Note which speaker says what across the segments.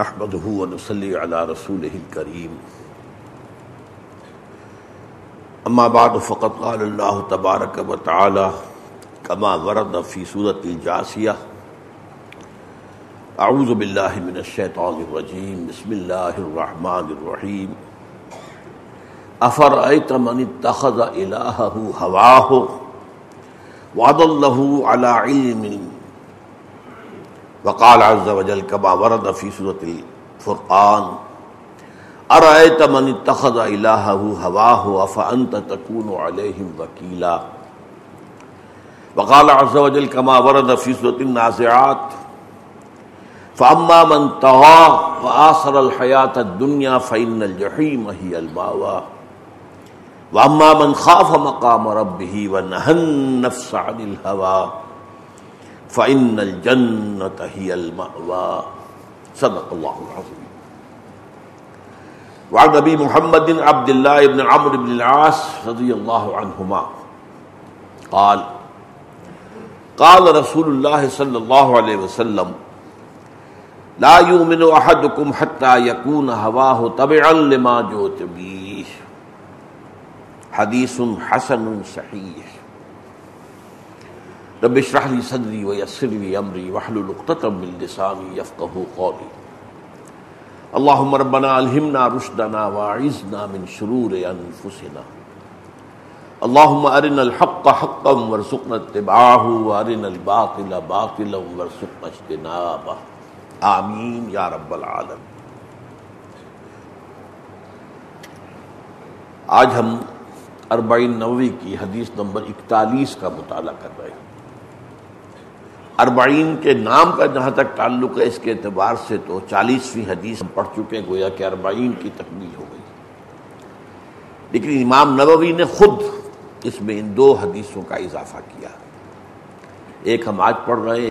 Speaker 1: نحمده ونصلي على رسوله الكريم. اما بعد، فقد قال الله تبارك وتعالى كما ورد في سورة الجاسية اعوذ بالله من الشيطان الرجيم، بسم الله الرحمن الرحيم. افرأيت من اتخذ الهه هواه وضله على علم وقال عز وجل كما ورد في سورة الفرقان، أرأيت من اتخذ إلهه هواه أفأنت تكون عليهم وكيلا؟ وقال عز وجل كما ورد في سورة النازعات، فأما من طغى وآثر الحياة الدنيا فإن الجحيم هي المأوى. وأما من خاف مقام ربه ونهى النفس عن الهوى. فإن الجنة هي المأوى. صدق الله العظيم وعن نبي محمد عبد الله بن عمرو بن العاص رضي الله عنهما قال قال رسول الله صلى الله عليه وسلم، لا يؤمن أحدكم حتى يكون هواه تبعا لما جئت به. حديث حسن صحيح. رب اشرح لي صدري ويسر لي امري واحلل عقدة من لساني يفقهوا قولي. اللهم ربنا الهمنا رشدنا واعذنا من شرور انفسنا اللهم ارنا الحق حقا وارزقنا اتباعه وارنا الباطل باطلا وارزقنا اجتنابه. آمین یا رب العالم آج ہم اربعین نوی کی حدیث نمبر اکتالیس کا مطالعہ کر رہے ہیں۔ اربعین کے نام کا جہاں تک تعلق ہے، اس کے اعتبار سے تو چالیسویں حدیث ہم پڑھ چکے گویا کہ اربعین کی تکمیل ہو گئی۔ لیکن امام نبوی نے خود اس میں ان دو حدیثوں کا اضافہ کیا۔ ایک ہم آج پڑھ رہے ہیں۔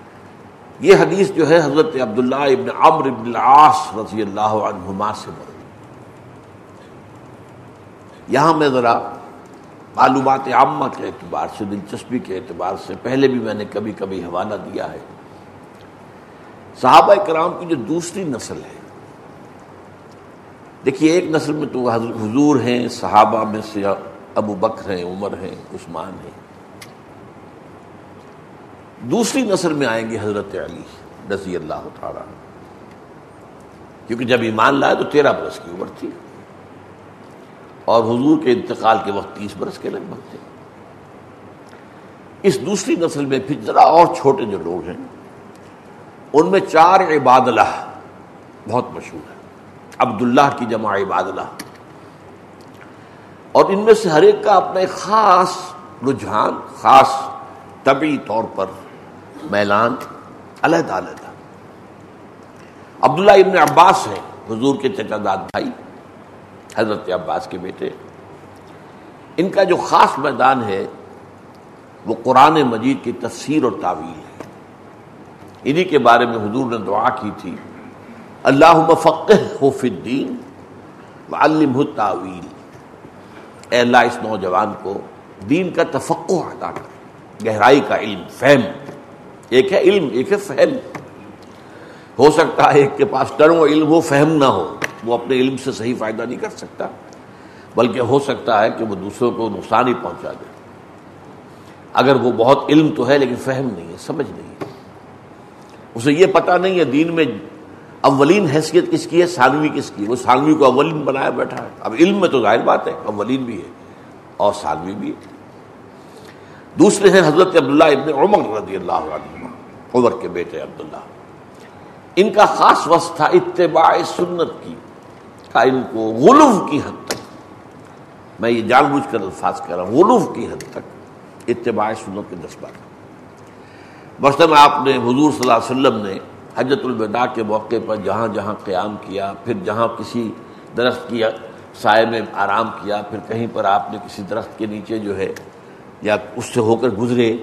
Speaker 1: یہ حدیث جو ہے، حضرت عبداللہ ابن عمر ابن العاص رضی اللہ عنہما سے مر یہاں میں ذرا معلومات عامہ کے اعتبار سے، دلچسپی کے اعتبار سے، پہلے بھی میں نے کبھی کبھی حوالہ دیا ہے۔ صحابہ کرام کی جو دوسری نسل ہے، دیکھیے ایک نسل میں تو حضور ہیں، صحابہ میں سے ابو بکر ہیں، عمر ہیں، عثمان ہیں۔ دوسری نسل میں آئیں گے حضرت علی رضی اللہ تعالیٰ کیونکہ جب ایمان لائے تو تیرہ برس کی عمر تھی۔ اور حضور کے انتقال کے وقت تیس برس کے لگ بھگ تھے۔ اس دوسری نسل میں پھر ذرا اور چھوٹے جو لوگ ہیں، ان میں چار عباد اللہ بہت مشہور ہے عبداللہ کی جمع عباد اللہ۔ اور ان میں سے ہر ایک کا اپنا ایک خاص رجحان، خاص طبی طور پر میلان علیحدہ علیحدہ۔ عبداللہ ابن عباس ہیں، حضور کے چچا داد بھائی۔ حضرت عباس کے بیٹے۔ ان کا جو خاص میدان ہے، وہ قرآن مجید کی تفسیر اور تعویل ہے۔ انہی کے بارے میں حضور نے دعا کی تھی اللہ مفقہ الدین وعلمہ تعویل اے اللہ، اس نوجوان کو دین کا تفقع عطا کر، گہرائی کا علم، فہم۔ ایک ہے علم، ایک ہے فہم۔ ہو سکتا ہے ایک کے پاس ٹرم علم ہو، فہم نہ ہو۔ وہ اپنے علم سے صحیح فائدہ نہیں کر سکتا، بلکہ ہو سکتا ہے کہ وہ دوسروں کو نقصان ہی پہنچا دے۔ اگر وہ بہت علم تو ہے لیکن فہم نہیں ہے، سمجھ نہیں ہے۔ اسے یہ پتا نہیں ہے دین میں اولین حیثیت کس کی ہے سانوی کس کی وہ سانوی کو اولین بنایا بیٹھا ہے۔ اب علم میں تو ظاہر بات ہے، اولین بھی ہے اور سانوی بھی ہے۔ دوسرے ہیں حضرت عبداللہ ابن عمر رضی اللہ عنہ عمر کے بیٹے عبداللہ۔ ان کا خاص وصف تھا اتباع سنت کی۔ کا ان کو غلوف کی حد تک۔ میں یہ جان بوجھ کر الفاظ کر رہا ہوں غلوف کی حد تک۔ اتباع سنت کے جذبہ برسم آپ نے حضور صلی اللہ علیہ وسلم نے حجت الوداع کے موقع پر جہاں جہاں قیام کیا، پھر جہاں کسی درخت کی سائے میں آرام کیا، پھر کہیں پر آپ نے کسی درخت کے نیچے جو ہے، یا اس سے ہو کر گزرے۔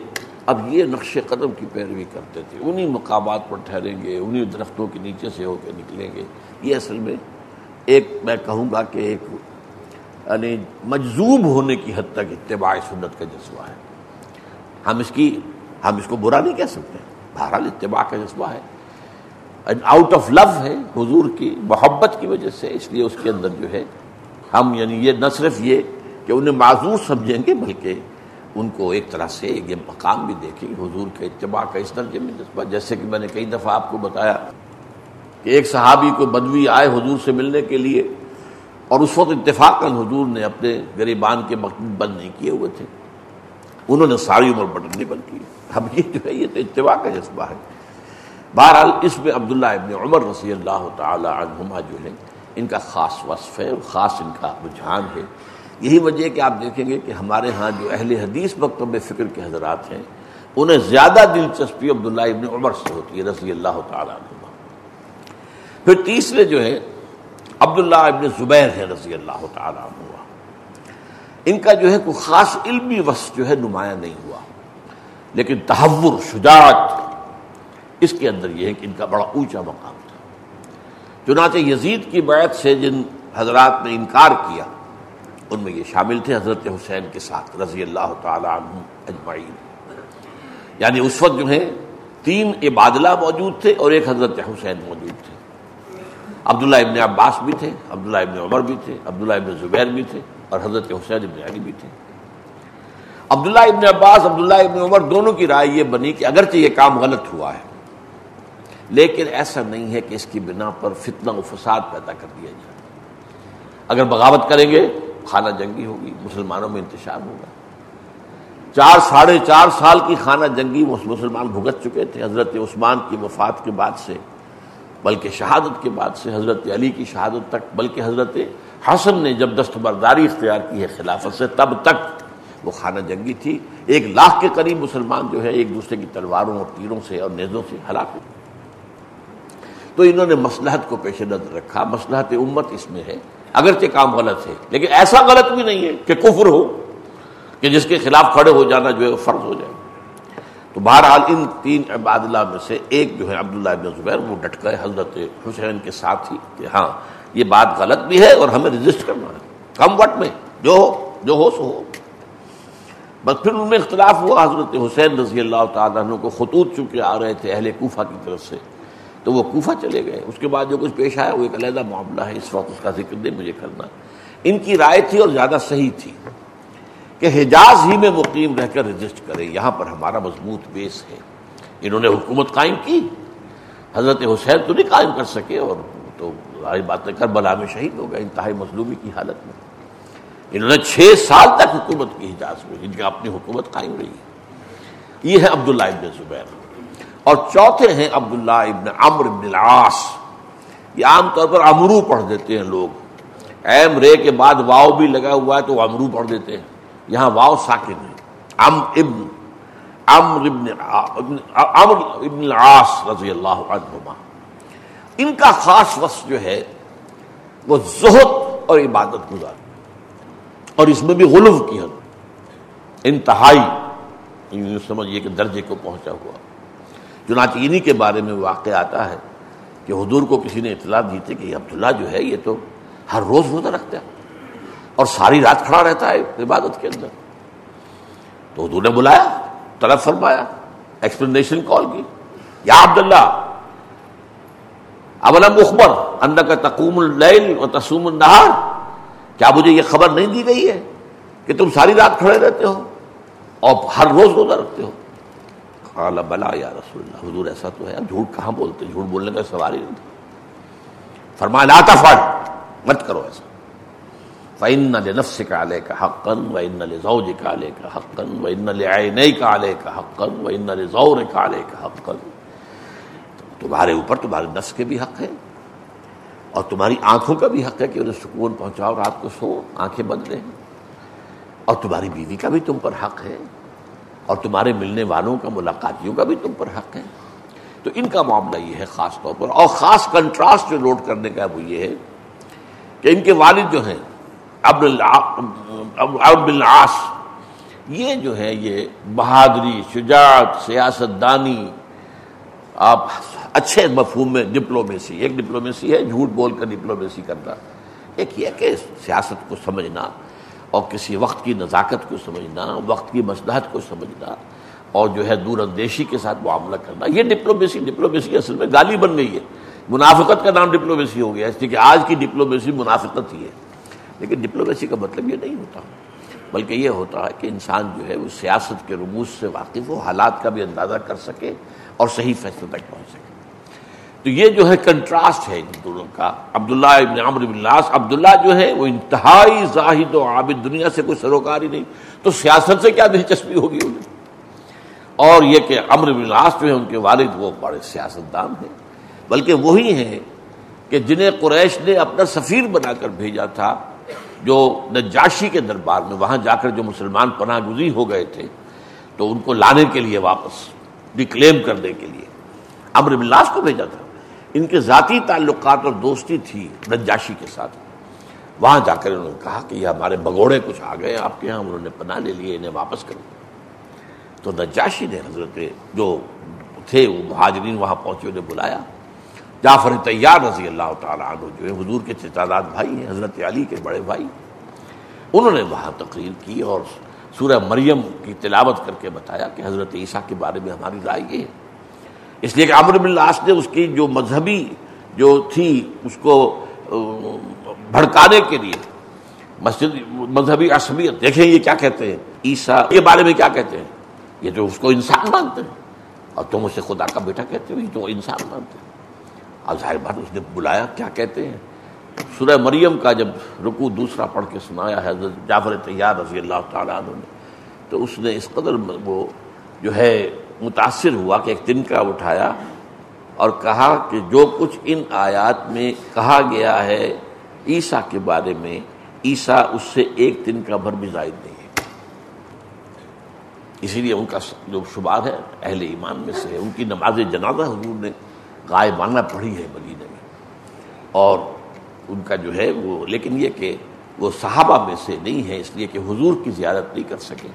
Speaker 1: اب یہ نقش قدم کی پیروی کرتے تھے۔ انہی مقامات پر ٹھہریں گے، انہی درختوں کے نیچے سے ہو کے نکلیں گے۔ یہ اصل میں ایک میں کہوں گا کہ ایک یعنی مجزوب ہونے کی حد تک اتباع سنت کا جذبہ ہے۔ ہم اس کی، ہم اس کو برا نہیں کہہ سکتے۔ بہرحال اتباع کا جذبہ ہے۔ آؤٹ آف لو ہے حضور کی، محبت کی وجہ سے۔ اس لیے اس کے اندر جو ہے، ہم یعنی یہ نہ صرف یہ کہ انہیں معذور سمجھیں گے، بلکہ ان کو ایک طرح سے یہ مقام بھی دیکھیں۔ حضور کے اتباع کا اس درجے میں جذبہ، جیسے کہ میں نے کئی دفعہ آپ کو بتایا۔ کہ ایک صحابی کو بدوی آئے حضور سے ملنے کے لیے اور اس وقت اتفاق حضور نے اپنے غریبان کے مقصد بند نہیں کیے ہوئے تھے۔ انہوں نے ساری عمر بٹن نہیں بند کی اب یہ جو ہے، یہ تو اتباع کا جذبہ ہے۔ بہرحال اس میں عبداللہ ابن عمر رضی اللہ تعالی عنہما جو ہے ان کا خاص وصف ہے خاص ان کا رجحان ہے۔ یہی وجہ ہے کہ آپ دیکھیں گے کہ ہمارے ہاں جو اہل حدیث مکتب فکر کے حضرات ہیں، انہیں زیادہ دلچسپی عبداللہ ابن عمر سے ہوتی ہے، رضی اللہ تعالیٰ عنہ پھر تیسرے جو ہے، عبداللہ ابن زبیر ہے رضی اللہ تعالیٰ عنہ۔ ان کا جو ہے کوئی خاص علمی وصف جو ہے نمایاں نہیں ہوا۔ لیکن تحور، شجاعت، اس کے اندر یہ ہے کہ ان کا بڑا اونچا مقام تھا۔ چنانچہ یزید کی بیعت سے جن حضرات نے انکار کیا، ان میں یہ شامل تھے حضرت حسین کے ساتھ رضی اللہ تعالی عنہ اجمعین۔ یعنی اس وقت جو ہے، تین عبادلہ موجود تھے اور ایک حضرت حسین موجود تھے۔ عبداللہ ابن عباس بھی تھے، عبداللہ ابن عمر بھی تھے، عبداللہ ابن زبیر بھی تھے اور حضرت حسین ابن علی بھی تھے۔ عبداللہ ابن عباس، عبداللہ ابن عمر دونوں کی رائے یہ بنی کہ اگرچہ یہ کام غلط ہوا ہے، لیکن ایسا نہیں ہے کہ اس کی بنا پر فتنہ و فساد پیدا کر دیا جائے۔ اگر بغاوت کریں گے، خانہ جنگی ہوگی، مسلمانوں میں انتشار ہوگا۔ چار، ساڑھے چار سال کی خانہ جنگی مسلمان بھگت چکے تھے، حضرت عثمان کی وفات کے بعد سے۔ بلکہ شہادت کے بعد سے حضرت علی کی شہادت تک، بلکہ حضرت حسن نے جب دستبرداری اختیار کی ہے خلافت سے، تب تک وہ خانہ جنگی تھی۔ ایک لاکھ کے قریب مسلمان جو ہے ایک دوسرے کی تلواروں اور تیروں سے اور نیزوں سے ہلاک ہوئے تو انہوں نے مسلحت کو پیش نظر رکھا۔ مسلحت امت اس میں ہے۔ اگرچہ کام غلط ہے، لیکن ایسا غلط بھی نہیں ہے کہ کفر ہو، کہ جس کے خلاف کھڑے ہو جانا جو ہے فرض ہو جائے۔ تو بہرحال ان تین عبادلہ میں سے ایک جو ہے عبداللہ ابن زبیر، وہ ڈٹ گئے حضرت حسین کے ساتھ ہی کہ ہاں یہ بات غلط بھی ہے اور ہمیں رجسٹ کرنا ہے۔ کم وٹ میں جو ہو جو ہو سو ہو۔ بس پھر ان میں اختلاف ہوا، حضرت حسین رضی اللہ تعالیٰ عنہ کو خطوط چونکہ آ رہے تھے اہل کوفہ کی طرف سے۔ تو وہ کوفہ چلے گئے۔ اس کے بعد جو کچھ پیش آیا، وہ ایک علیحدہ معاملہ ہے، اس وقت اس کا ذکر دے، مجھے کرنا۔ ان کی رائے تھی اور زیادہ صحیح تھی۔ کہ حجاز ہی میں مقیم رہ کر رجسٹ کرے، یہاں پر ہمارا مضبوط بیس ہے۔ انہوں نے حکومت قائم کی، حضرت حسین تو نہیں قائم کر سکے اور تو بات کر بلا میں شہید ہو گئے، انتہائی مظلومی کی حالت میں۔ انہوں نے چھ سال تک حکومت کی حجاز میں، ان کی اپنی حکومت قائم رہی۔ یہ ہے عبداللہ ابن زبیر۔ اور چوتھے ہیں عبداللہ ابن عمر ابن العاص۔ یہ عام طور پر امرو پڑھ دیتے ہیں لوگ۔ ایم رے کے بعد واؤ بھی لگا ہوا ہے تو وہ امرو پڑھ دیتے ہیں۔ یہاں واؤ ساکن ہے۔ ام ابن عمر ابن عمر ابن العاص رضی اللہ عنہما۔ ان کا خاص وصف جو ہے، وہ زہد اور عبادت گزار۔ اور اس میں بھی غلو کی حد انتہائی یعنی سمجھیے کہ درجے کو پہنچا ہوا۔ چنانچہ انہی کے بارے میں واقع آتا ہے کہ حضور کو کسی نے اطلاع دی تھی کہ عبداللہ جو ہے، یہ تو ہر روز روزہ رکھتا ہے۔ اور ساری رات کھڑا رہتا ہے عبادت کے اندر۔ تو حضور نے بلایا، طلب فرمایا ایکسپلینیشن کال کی۔ یا عبداللہ، اولم اخبر اندر کا تقوم اللیل اور تسوم النہار؟ کیا مجھے یہ خبر نہیں دی گئی ہے کہ تم ساری رات کھڑے رہتے ہو اور ہر روز روزہ رکھتے ہو؟ قال، بلا یا رسول اللہ، حضور ایسا تو ہے۔ جھوٹ کہاں بولتے؟ جھوٹ بولنے کا سوال ہی نہیں تھا۔ فرمایا، لا تفعل، مت کرو ایسا۔ فَإِنَّ لِنَفْسِكَ عَلَيْكَ حَقًّا وَإِنَّ لِزَوْجِكَ عَلَيْكَ حَقًّا وَإِنَّ لِعَيْنَيْكَ عَلَيْكَ حَقًّا وَإِنَّ لِزَوْرِكَ عَلَيْكَ حَقًّا تمہارے اوپر تمہارے نفس کے بھی حق ہے اور تمہاری آنکھوں کا بھی حق ہے کہ انہیں سکون پہنچاؤ، رات کو سو، آنکھیں بند لیں اور تمہاری بیوی کا بھی تم پر حق ہے اور تمہارے ملنے والوں کا، ملاقاتیوں کا بھی تم پر حق ہے۔ تو ان کا معاملہ یہ ہے خاص طور پر اور خاص کنٹراسٹ جو نوٹ کرنے کا وہ یہ ہے کہ ان کے والد جو ہیں العاص۔ یہ جو ہے، یہ بہادری، شجاعت سیاست دانی آپ اچھے مفہوم میں ڈپلومیسی، ایک ڈپلومیسی ہے، جھوٹ بول کر ڈپلومیسی کرنا۔ ایک یہ کہ سیاست کو سمجھنا اور کسی وقت کی نزاکت کو سمجھنا، وقت کی مسلحت کو سمجھنا اور جو ہے دور اندیشی کے ساتھ معاملہ کرنا۔ یہ ڈپلومیسی ڈپلومیسی اصل میں گالی بن گئی ہے۔ منافقت کا نام ڈپلومیسی ہو گیا اس لیے کہ آج کی ڈپلومیسی منافقت ہی ہے۔ لیکن ڈپلومیسی کا مطلب یہ نہیں ہوتا۔ بلکہ یہ ہوتا ہے کہ انسان جو ہے وہ سیاست کے رموز سے واقف ہو، حالات کا بھی اندازہ کر سکے اور صحیح فیصلے تک پہنچ سکے۔ تو یہ جو ہے کنٹراسٹ ہے ان دونوں کا۔ عبداللہ ابن عمر بن لاس عبداللہ جو ہے وہ انتہائی زاہد و عابد دنیا سے کوئی سروکار ہی نہیں، تو سیاست سے کیا دلچسپی ہوگی انہیں؟ اور یہ کہ امر بن لاس جو ہے ان کے والد وہ بڑے سیاست دان ہیں۔ بلکہ وہی ہیں کہ جنہیں قریش نے اپنا سفیر بنا کر بھیجا تھا جو نجاشی کے دربار میں وہاں جا کر جو مسلمان پناہ گزی ہو گئے تھے، تو ان کو لانے کے لیے واپس ڈکلیم کرنے کے لیے۔ امر بلاس کو بھیجا تھا۔ ان کے ذاتی تعلقات اور دوستی تھی نجاشی کے ساتھ۔ وہاں جا کر انہوں نے کہا کہ یہ ہمارے بگوڑے کچھ آ گئے، آپ کے یہاں انہوں نے پناہ لے لیے، انہیں واپس کر تو نجاشی نے حضرت جو تھے، وہ مہاجرین وہاں پہنچے، انہیں بلایا۔ جعفر تیار رضی اللہ تعالیٰ عنہ جو ہے حضور کے تعداد بھائی ہیں، حضرت علی کے بڑے بھائی انہوں نے وہاں تقریر کی اور سورہ مریم کی تلاوت کر کے بتایا کہ حضرت عیسیٰ کے بارے میں ہماری رائے یہ ہے۔ اس لیے کہ عمر بن لاس نے اس کی جو مذہبی جو تھی، اس کو بھڑکانے کے لیے مسجد، مذہبی عصبیت، دیکھیں یہ کیا کہتے ہیں؟ عیسیٰ کے بارے میں کیا کہتے ہیں؟ یہ جو اس کو انسان مانتے ہیں۔ اور تم اسے خدا کا بیٹا کہتے ہو، یہ تو انسان مانتے ہیں۔ اب ظاہر بات، اس نے بلایا، کیا کہتے ہیں؟ سورہ مریم کا جب رکو دوسرا پڑھ کے سنایا ہے، حضرت جعفر تیار رضی اللہ تعالیٰ عنہ نے، تو اس نے اس قدر وہ جو ہے متاثر ہوا کہ ایک دن کا اٹھایا اور کہا کہ جو کچھ ان آیات میں کہا گیا ہے عیسیٰ کے بارے میں، عیسیٰ اس سے ایک دن کا بھر بھی زائد نہیں ہے۔ اسی لیے ان کا جو شمار ہے، اہل ایمان میں سے ہے۔ ان کی نماز جنازہ حضور نے غائبانہ پڑھی ہے مدینہ میں۔ اور ان کا جو ہے وہ، لیکن یہ کہ وہ صحابہ میں سے نہیں ہے، اس لیے کہ حضور کی زیارت نہیں کر سکے۔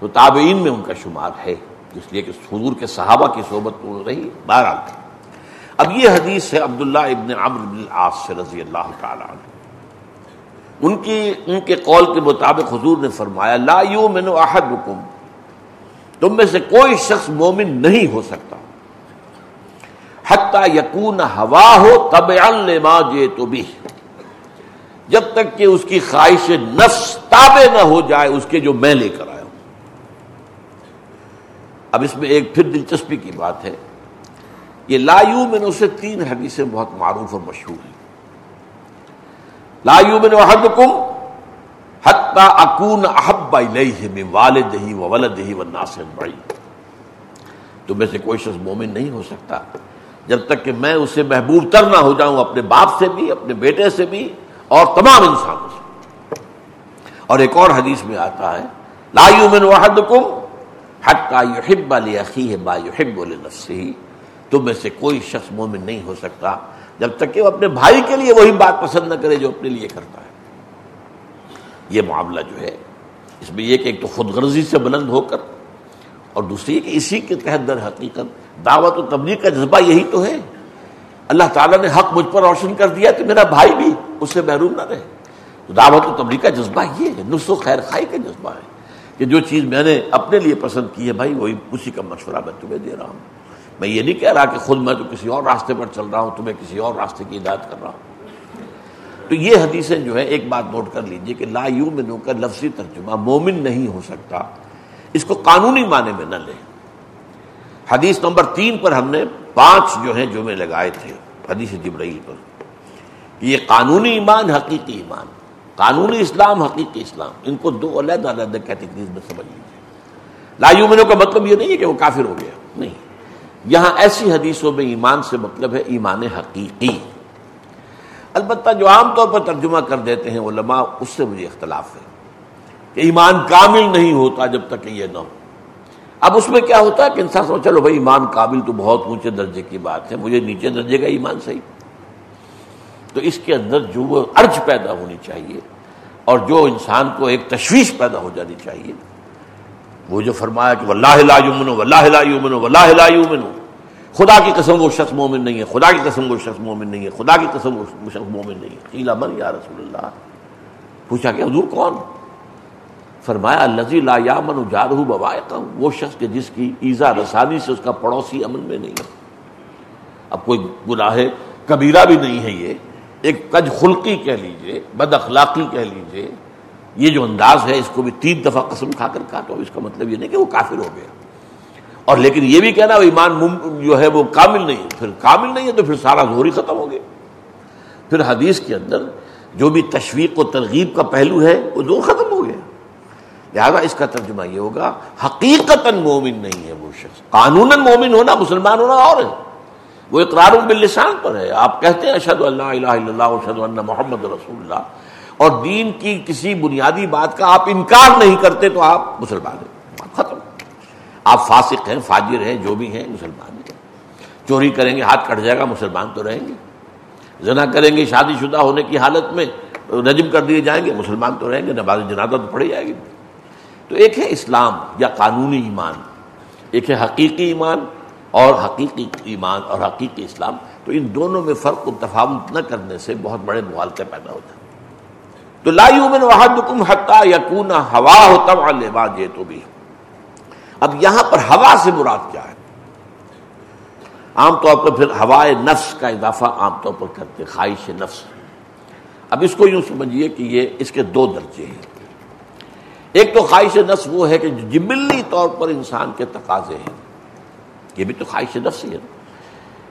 Speaker 1: تو تابعین میں ان کا شمار ہے، اس لیے کہ حضور کے صحابہ کی صحبت تو رہی بہرحال۔ اب یہ حدیث ہے عبداللہ ابن عمر بن العاص سے رضی اللہ تعالیٰ عنہ۔ ان کی، ان کے قول کے مطابق حضور نے فرمایا، لا یومن احدکم، تم میں سے کوئی شخص مومن نہیں ہو سکتا۔ حتیٰ یقون ہوا ہو تب لما جے تو بھی جب تک کہ اس کی خواہش نفس تابع نہ ہو جائے، اس کے جو میں لے کر آیا ہوں۔ اب اس میں ایک پھر دلچسپی کی بات ہے۔ یہ لایو میں اسے تین حدیثیں بہت معروف اور مشہور ہیں۔ لایو میں حد کم حتہ اکون احب من والدہی و ولدہی و ناصر بڑی تو میں سے کوئی شخص مومن نہیں ہو سکتا۔ جب تک کہ میں اسے محبوب تر نہ ہو جاؤں، اپنے باپ سے بھی، اپنے بیٹے سے بھی، اور تمام انسانوں سے اور ایک اور حدیث میں آتا ہے، لا یومن وحد کم حتہ یحب علی با یحب لنفسه تم میں سے کوئی شخص مومن نہیں ہو سکتا جب تک کہ وہ اپنے بھائی کے لیے وہی بات پسند نہ کرے جو اپنے لیے کرتا ہے۔ یہ معاملہ جو ہے، اس میں یہ کہ ایک تو خود غرضی سے بلند ہو کر اور دوسری کہ اسی کے تحت در حقیقت دعوت و تبلیغ کا جذبہ یہی تو ہے۔ اللہ تعالیٰ نے حق مجھ پر روشن کر دیا کہ میرا بھائی بھی اس سے محروم نہ رہے۔ تو دعوت و تبلیغ کا جذبہ یہ ہے نسخ و خیر خائی کا جذبہ ہے کہ جو چیز میں نے اپنے لیے پسند کی ہے بھائی، وہی اسی کا مشورہ میں تمہیں دے رہا ہوں۔ میں یہ نہیں کہہ رہا کہ خود میں تو کسی اور راستے پر چل رہا ہوں، تمہیں کسی اور راستے کی ہدایت کر رہا ہوں۔ تو یہ حدیثیں جو ہے ایک بات نوٹ کر لیجیے کہ لا یو منو کا لفظی ترجمہ مومن نہیں ہو سکتا۔ اس کو قانونی معنی میں نہ لیں۔ حدیث نمبر تین پر ہم نے پانچ جو ہیں جمعے لگائے تھے، حدیث جبرائیل پر۔ یہ قانونی ایمان، حقیقی ایمان۔ قانونی اسلام، حقیقی اسلام۔ ان کو دو علیحدہ علیحدہ کیٹیگریز میں سمجھ لیجیے لا یومنوں کا مطلب یہ نہیں ہے کہ وہ کافر ہو گیا۔ نہیں۔ یہاں ایسی حدیثوں میں ایمان سے مطلب ہے ایمان حقیقی۔ البتہ جو عام طور پر ترجمہ کر دیتے ہیں علماء، اس سے مجھے اختلاف ہے۔ کہ ایمان کامل نہیں ہوتا جب تک کہ یہ نہ ہو۔ اب اس میں کیا ہوتا ہے کہ انسان سمجھ چلو بھائی، ایمان قابل تو بہت اونچے درجے کی بات ہے، مجھے نیچے درجے کا ایمان صحیح۔ تو اس کے اندر جو وہ ارج پیدا ہونی چاہیے اور جو انسان کو ایک تشویش پیدا ہو جانی چاہیے، وہ جو فرمایا کہ واللہ لا یؤمنو، واللہ لا یؤمنو، واللہ لا یؤمنو۔ خدا کی قسم وہ شخص مومن نہیں ہے، خدا کی قسم وہ شخص مومن نہیں ہے، خدا کی قسم وہ شخص مومن نہیں ہے۔ قیلا من یا رسول اللہ؟ پوچھا کہ حضور کون؟ فرمایا الزی لا یامن اجارہ بوائق وہ شخص کے جس کی ایزا رسانی سے اس کا پڑوسی امن میں نہیں ہے۔ اب کوئی گناہ کبیرہ بھی نہیں ہے یہ۔ ایک کج خلقی کہہ لیجیے، بد اخلاقی کہہ لیجیے۔ یہ جو انداز ہے، اس کو بھی تین دفعہ قسم کھا کر کہا تو اس کا مطلب یہ نہیں کہ وہ کافر ہو گیا۔ اور لیکن یہ بھی کہنا ایمان جو ہے وہ کامل نہیں، پھر کامل نہیں ہے تو پھر سارا زور ہی ختم ہو گیا۔ پھر حدیث کے اندر جو بھی تشویق و ترغیب کا پہلو ہے، وہ زور ختم ہو گیا۔ لہٰذا اس کا ترجمہ یہ ہوگا حقیقت مومن نہیں ہے وہ شخص۔ قانون مومن ہونا، مسلمان ہونا اور ہے۔ وہ اقرار باللسان پر ہے۔ آپ کہتے ہیں اشد اللہ الہ الا اللہ اشد اللہ محمد رسول اللہ۔ اور دین کی کسی بنیادی بات کا آپ انکار نہیں کرتے تو آپ مسلمان ہیں۔ ختم۔ آپ فاسق ہیں، فاجر ہیں، جو بھی ہیں، مسلمان ہیں۔ چوری کریں گے، ہاتھ کٹ جائے گا، مسلمان تو رہیں گے۔ زنا کریں گے، شادی شدہ ہونے کی حالت میں رجم کر دیے جائیں گے، مسلمان تو رہیں گے، نماز جنازہ تو پڑھی جائے گی۔ تو ایک ہے اسلام یا قانونی ایمان، ایک ہے حقیقی ایمان اور حقیقی ایمان اور حقیقی اسلام، تو ان دونوں میں فرق و تفاوت نہ کرنے سے بہت بڑے موالتے پیدا ہوتے ہیں۔ تو لا یومن وحدکم حتی یکون ہوا ہوتا لباس یہ تو بھی اب یہاں پر ہوا سے مراد کیا ہے؟ عام طور پر پھر ہوائے نفس کا اضافہ عام طور پر کرتے خواہش نفس۔ اب اس کو یوں سمجھیے کہ یہ اس کے دو درجے ہیں۔ ایک تو خواہش نفس وہ ہے کہ جبلی طور پر انسان کے تقاضے ہیں۔ یہ بھی تو خواہش نفس ہی ہے۔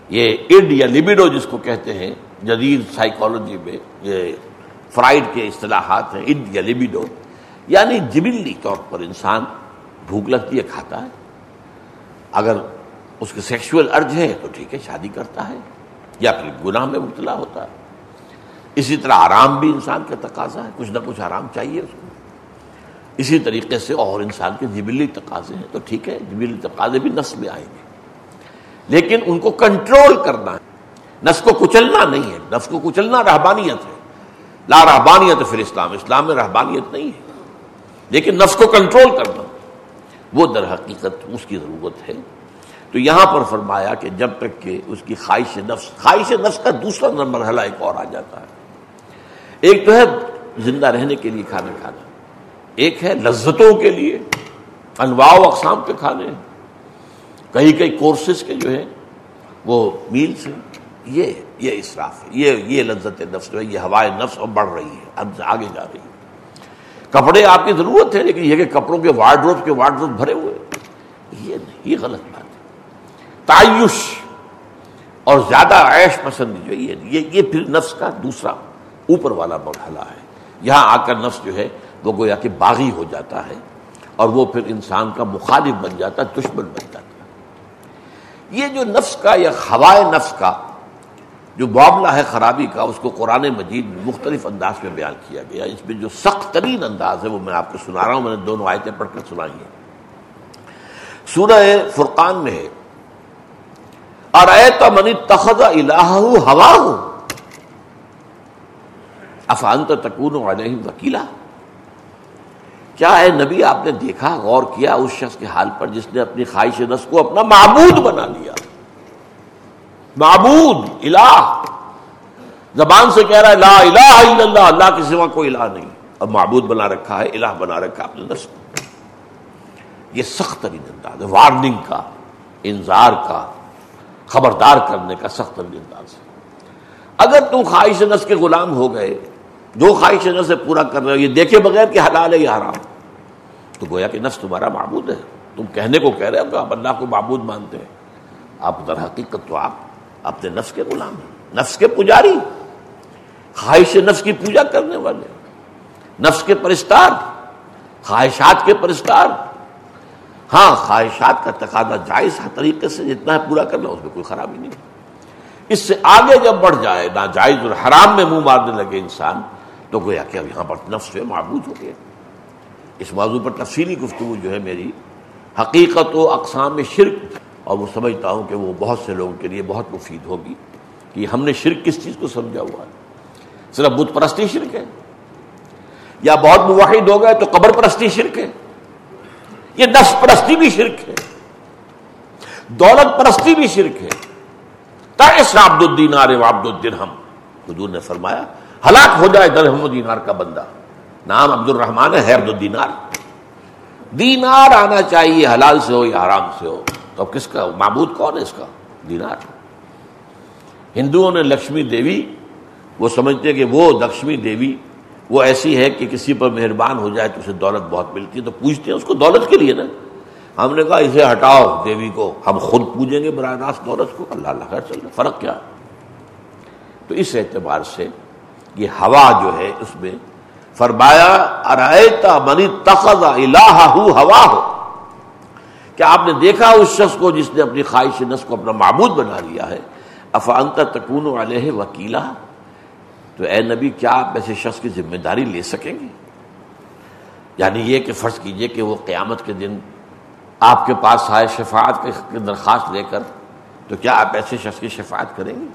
Speaker 1: یہ اڈ یا لبیڈو جس کو کہتے ہیں، جدید سائیکالوجی میں یہ فرائڈ کے اصطلاحات ہیں، اڈ یا لبیڈو یعنی جبلی طور پر انسان بھوک لگتی ہے، کھاتا ہے۔ اگر اس کے سیکشول ارج ہے تو ٹھیک ہے، شادی کرتا ہے۔ یا پھر گناہ میں مبتلا ہوتا ہے۔ اسی طرح آرام بھی انسان کا تقاضا ہے، کچھ نہ کچھ آرام چاہیے اس کو۔ اسی طریقے سے اور انسان کے جبلی تقاضے ہیں، تو ٹھیک ہے، جبلی تقاضے بھی نس میں آئیں گے۔ لیکن ان کو کنٹرول کرنا ہے۔ نس کو کچلنا نہیں ہے، نس کو کچلنا رہبانیت ہے۔ لا رہبانیت پھر اسلام اسلام میں رہبانیت نہیں ہے۔ لیکن نفس کو کنٹرول کرنا، وہ در حقیقت اس کی ضرورت ہے۔ تو یہاں پر فرمایا کہ جب تک کہ اس کی خواہش نفس خواہش نفس کا دوسرا مرحلہ ایک اور آ جاتا ہے۔ ایک تو ہے زندہ رہنے کے لیے کھانا کھانا۔ ایک ہے لذتوں کے لیے، انواع و اقسام کے کھانے کئی کئی کورسز کے جو ہیں، وہ میلس ہیں۔ یہ یہ اسراف ہے۔ یہ یہ لذت نفس جو ہے، یہ ہوائے نفس اور بڑھ رہی ہے، اب آگے جا رہی ہے۔ کپڑے آپ کی ضرورت ہے، لیکن یہ کہ کپڑوں کے وارڈروب کے وارڈروب بھرے ہوئے یہ نہیں، یہ غلط بات ہے۔ تعیش اور زیادہ عیش پسند جو یہ یہ پھر نفس کا دوسرا اوپر والا مرحلہ ہے۔ یہاں آ کر نفس جو ہے وہ گویا کہ باغی ہو جاتا ہے اور وہ پھر انسان کا مخالف بن جاتا ہے، دشمن بن جاتا ہے۔ یہ جو نفس کا یا ہوائے نفس کا جو معاملہ ہے خرابی کا، اس کو قرآن مجید میں مختلف انداز میں بیان کیا گیا۔ اس میں جو سخت ترین انداز ہے، وہ میں آپ کو سنا رہا ہوں، میں نے دونوں آیتیں پڑھ کر سنائی ہیں۔ سورہ فرقان میں ہے اور اے منی تخذ الہ ہوا ہو؟ افان تو تکون وکیلا؟ کیا ہے نبی؟ آپ نے دیکھا، غور کیا اس شخص کے حال پر جس نے اپنی خواہش نس کو اپنا معبود بنا لیا۔ معبود، الہ۔ زبان سے کہہ رہا ہے، لا الہ الا اللہ اللہ کے سوا کوئی الہ نہیں۔ اب معبود بنا رکھا ہے، الہ بنا رکھا اپنے نس کو۔ یہ سخت ترین انداز ہے وارننگ کا، انذار کا، خبردار کرنے کا سخت ترین انداز ہے۔ اگر تم خواہش نس کے غلام ہو گئے، جو خواہش نس سے پورا کر رہے ہو، یہ دیکھے بغیر کہ حلال ہے یہ حرام۔ تو گویا کہ نفس تمہارا معبود ہے۔ تم کہنے کو کہہ رہے ہو کہ آپ اللہ کو معبود مانتے ہیں۔ آپ در حقیقت تو آپ اپنے نفس کے غلام ہیں۔ نفس کے پجاری۔ خواہش نفس کی پوجا کرنے والے۔ نفس کے پرستار۔ خواہشات کے پرستار۔ ہاں خواہشات کا تقاضا جائز طریقے سے جتنا ہے پورا کرنا، اس میں کوئی خرابی نہیں اس سے آگے جب بڑھ جائے، ناجائز اور حرام میں منہ مارنے لگے انسان، تو گویا کہ اب یہاں پر نفس معبود ہو گیا۔ اس موضوع پر تفصیلی گفتگو جو ہے میری حقیقت و اقسام شرک اور وہ سمجھتا ہوں کہ وہ بہت سے لوگوں کے لیے بہت مفید ہوگی کہ ہم نے شرک کس چیز کو سمجھا ہوا ہے؟ صرف بت پرستی شرک ہے؟ یا بہت موحد ہو گئے تو قبر پرستی شرک ہے؟ یہ نفس پرستی بھی شرک ہے؟ دولت پرستی بھی شرک ہے؟ تائس عبد الدین عبد الدرہم، حضور نے فرمایا، ہلاک ہو جائے درہم و دینار کا بندہ۔ نام عبد الرحمان ہے عبد الدینار۔ دینار آنا چاہیے، حلال سے ہو یا حرام سے ہو۔ تو اب کس کا؟ معبود کون ہے اس کا؟ دینار۔ ہندوؤں نے لکشمی دیوی، وہ سمجھتے کہ وہ لکشمی دیوی، وہ ایسی ہے کہ کسی پر مہربان ہو جائے تو اسے دولت بہت ملتی ہے۔ تو پوچھتے ہیں اس کو دولت کے لیے نا۔ ہم نے کہا، اسے ہٹاؤ دیوی کو۔ ہم خود پوجیں گے براہ راست دولت کو۔ اللہ اللہ خیر چل رہا فرق کیا؟ تو اس اعتبار سے یہ ہوا جو ہے، اس میں فرمایا ارائتا منی تخذ الہ ہوا ہو کیا آپ نے دیکھا اس شخص کو جس نے اپنی خواہش نس کو اپنا معبود بنا لیا ہے؟ افانتا تکون علیہ وکیلا؟ تو اے نبی، کیا آپ ایسے شخص کی ذمہ داری لے سکیں گے؟ یعنی یہ کہ فرض کیجیے کہ وہ قیامت کے دن آپ کے پاس آئے شفاعت کی درخواست لے کر، تو کیا آپ ایسے شخص کی شفاعت کریں گے؟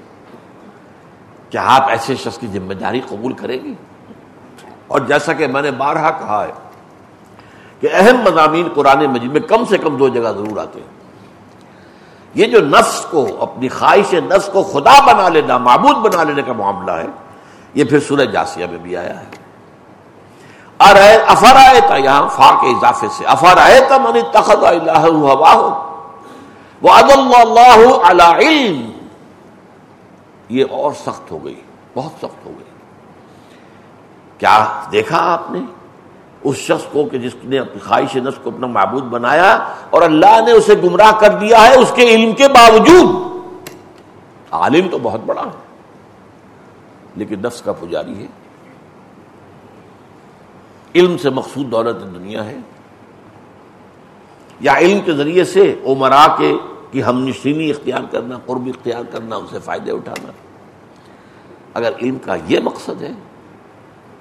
Speaker 1: کیا آپ ایسے شخص کی ذمہ داری قبول کریں گے؟ اور جیسا کہ میں نے بارہا کہا ہے کہ اہم مضامین قرآن مجید میں کم سے کم دو جگہ ضرور آتے ہیں۔ یہ جو نفس کو، اپنی خواہش نفس کو خدا بنا لینا، معبود بنا لینے کا معاملہ ہے، یہ پھر سورج جاسیہ میں بھی آیا ہے۔ افر آئے تھا یہاں فا کے اضافے سے افر آئے تھا منی تخت اللہ وہ اللہ علم۔ یہ اور سخت ہو گئی، بہت سخت ہو گئی۔ کیا دیکھا آپ نے؟ اس شخص کو کہ جس نے اپنی خواہش نفس کو اپنا معبود بنایا اور اللہ نے اسے گمراہ کر دیا ہے اس کے علم کے باوجود۔ عالم تو بہت بڑا ہے، لیکن نفس کا پجاری ہے۔ علم سے مقصود دولت دنیا ہے۔ یا علم کے ذریعے سے عمرا کے کی ہم نشینی اختیار کرنا، قرب اختیار کرنا، ان سے فائدے اٹھانا۔ اگر علم کا یہ مقصد ہے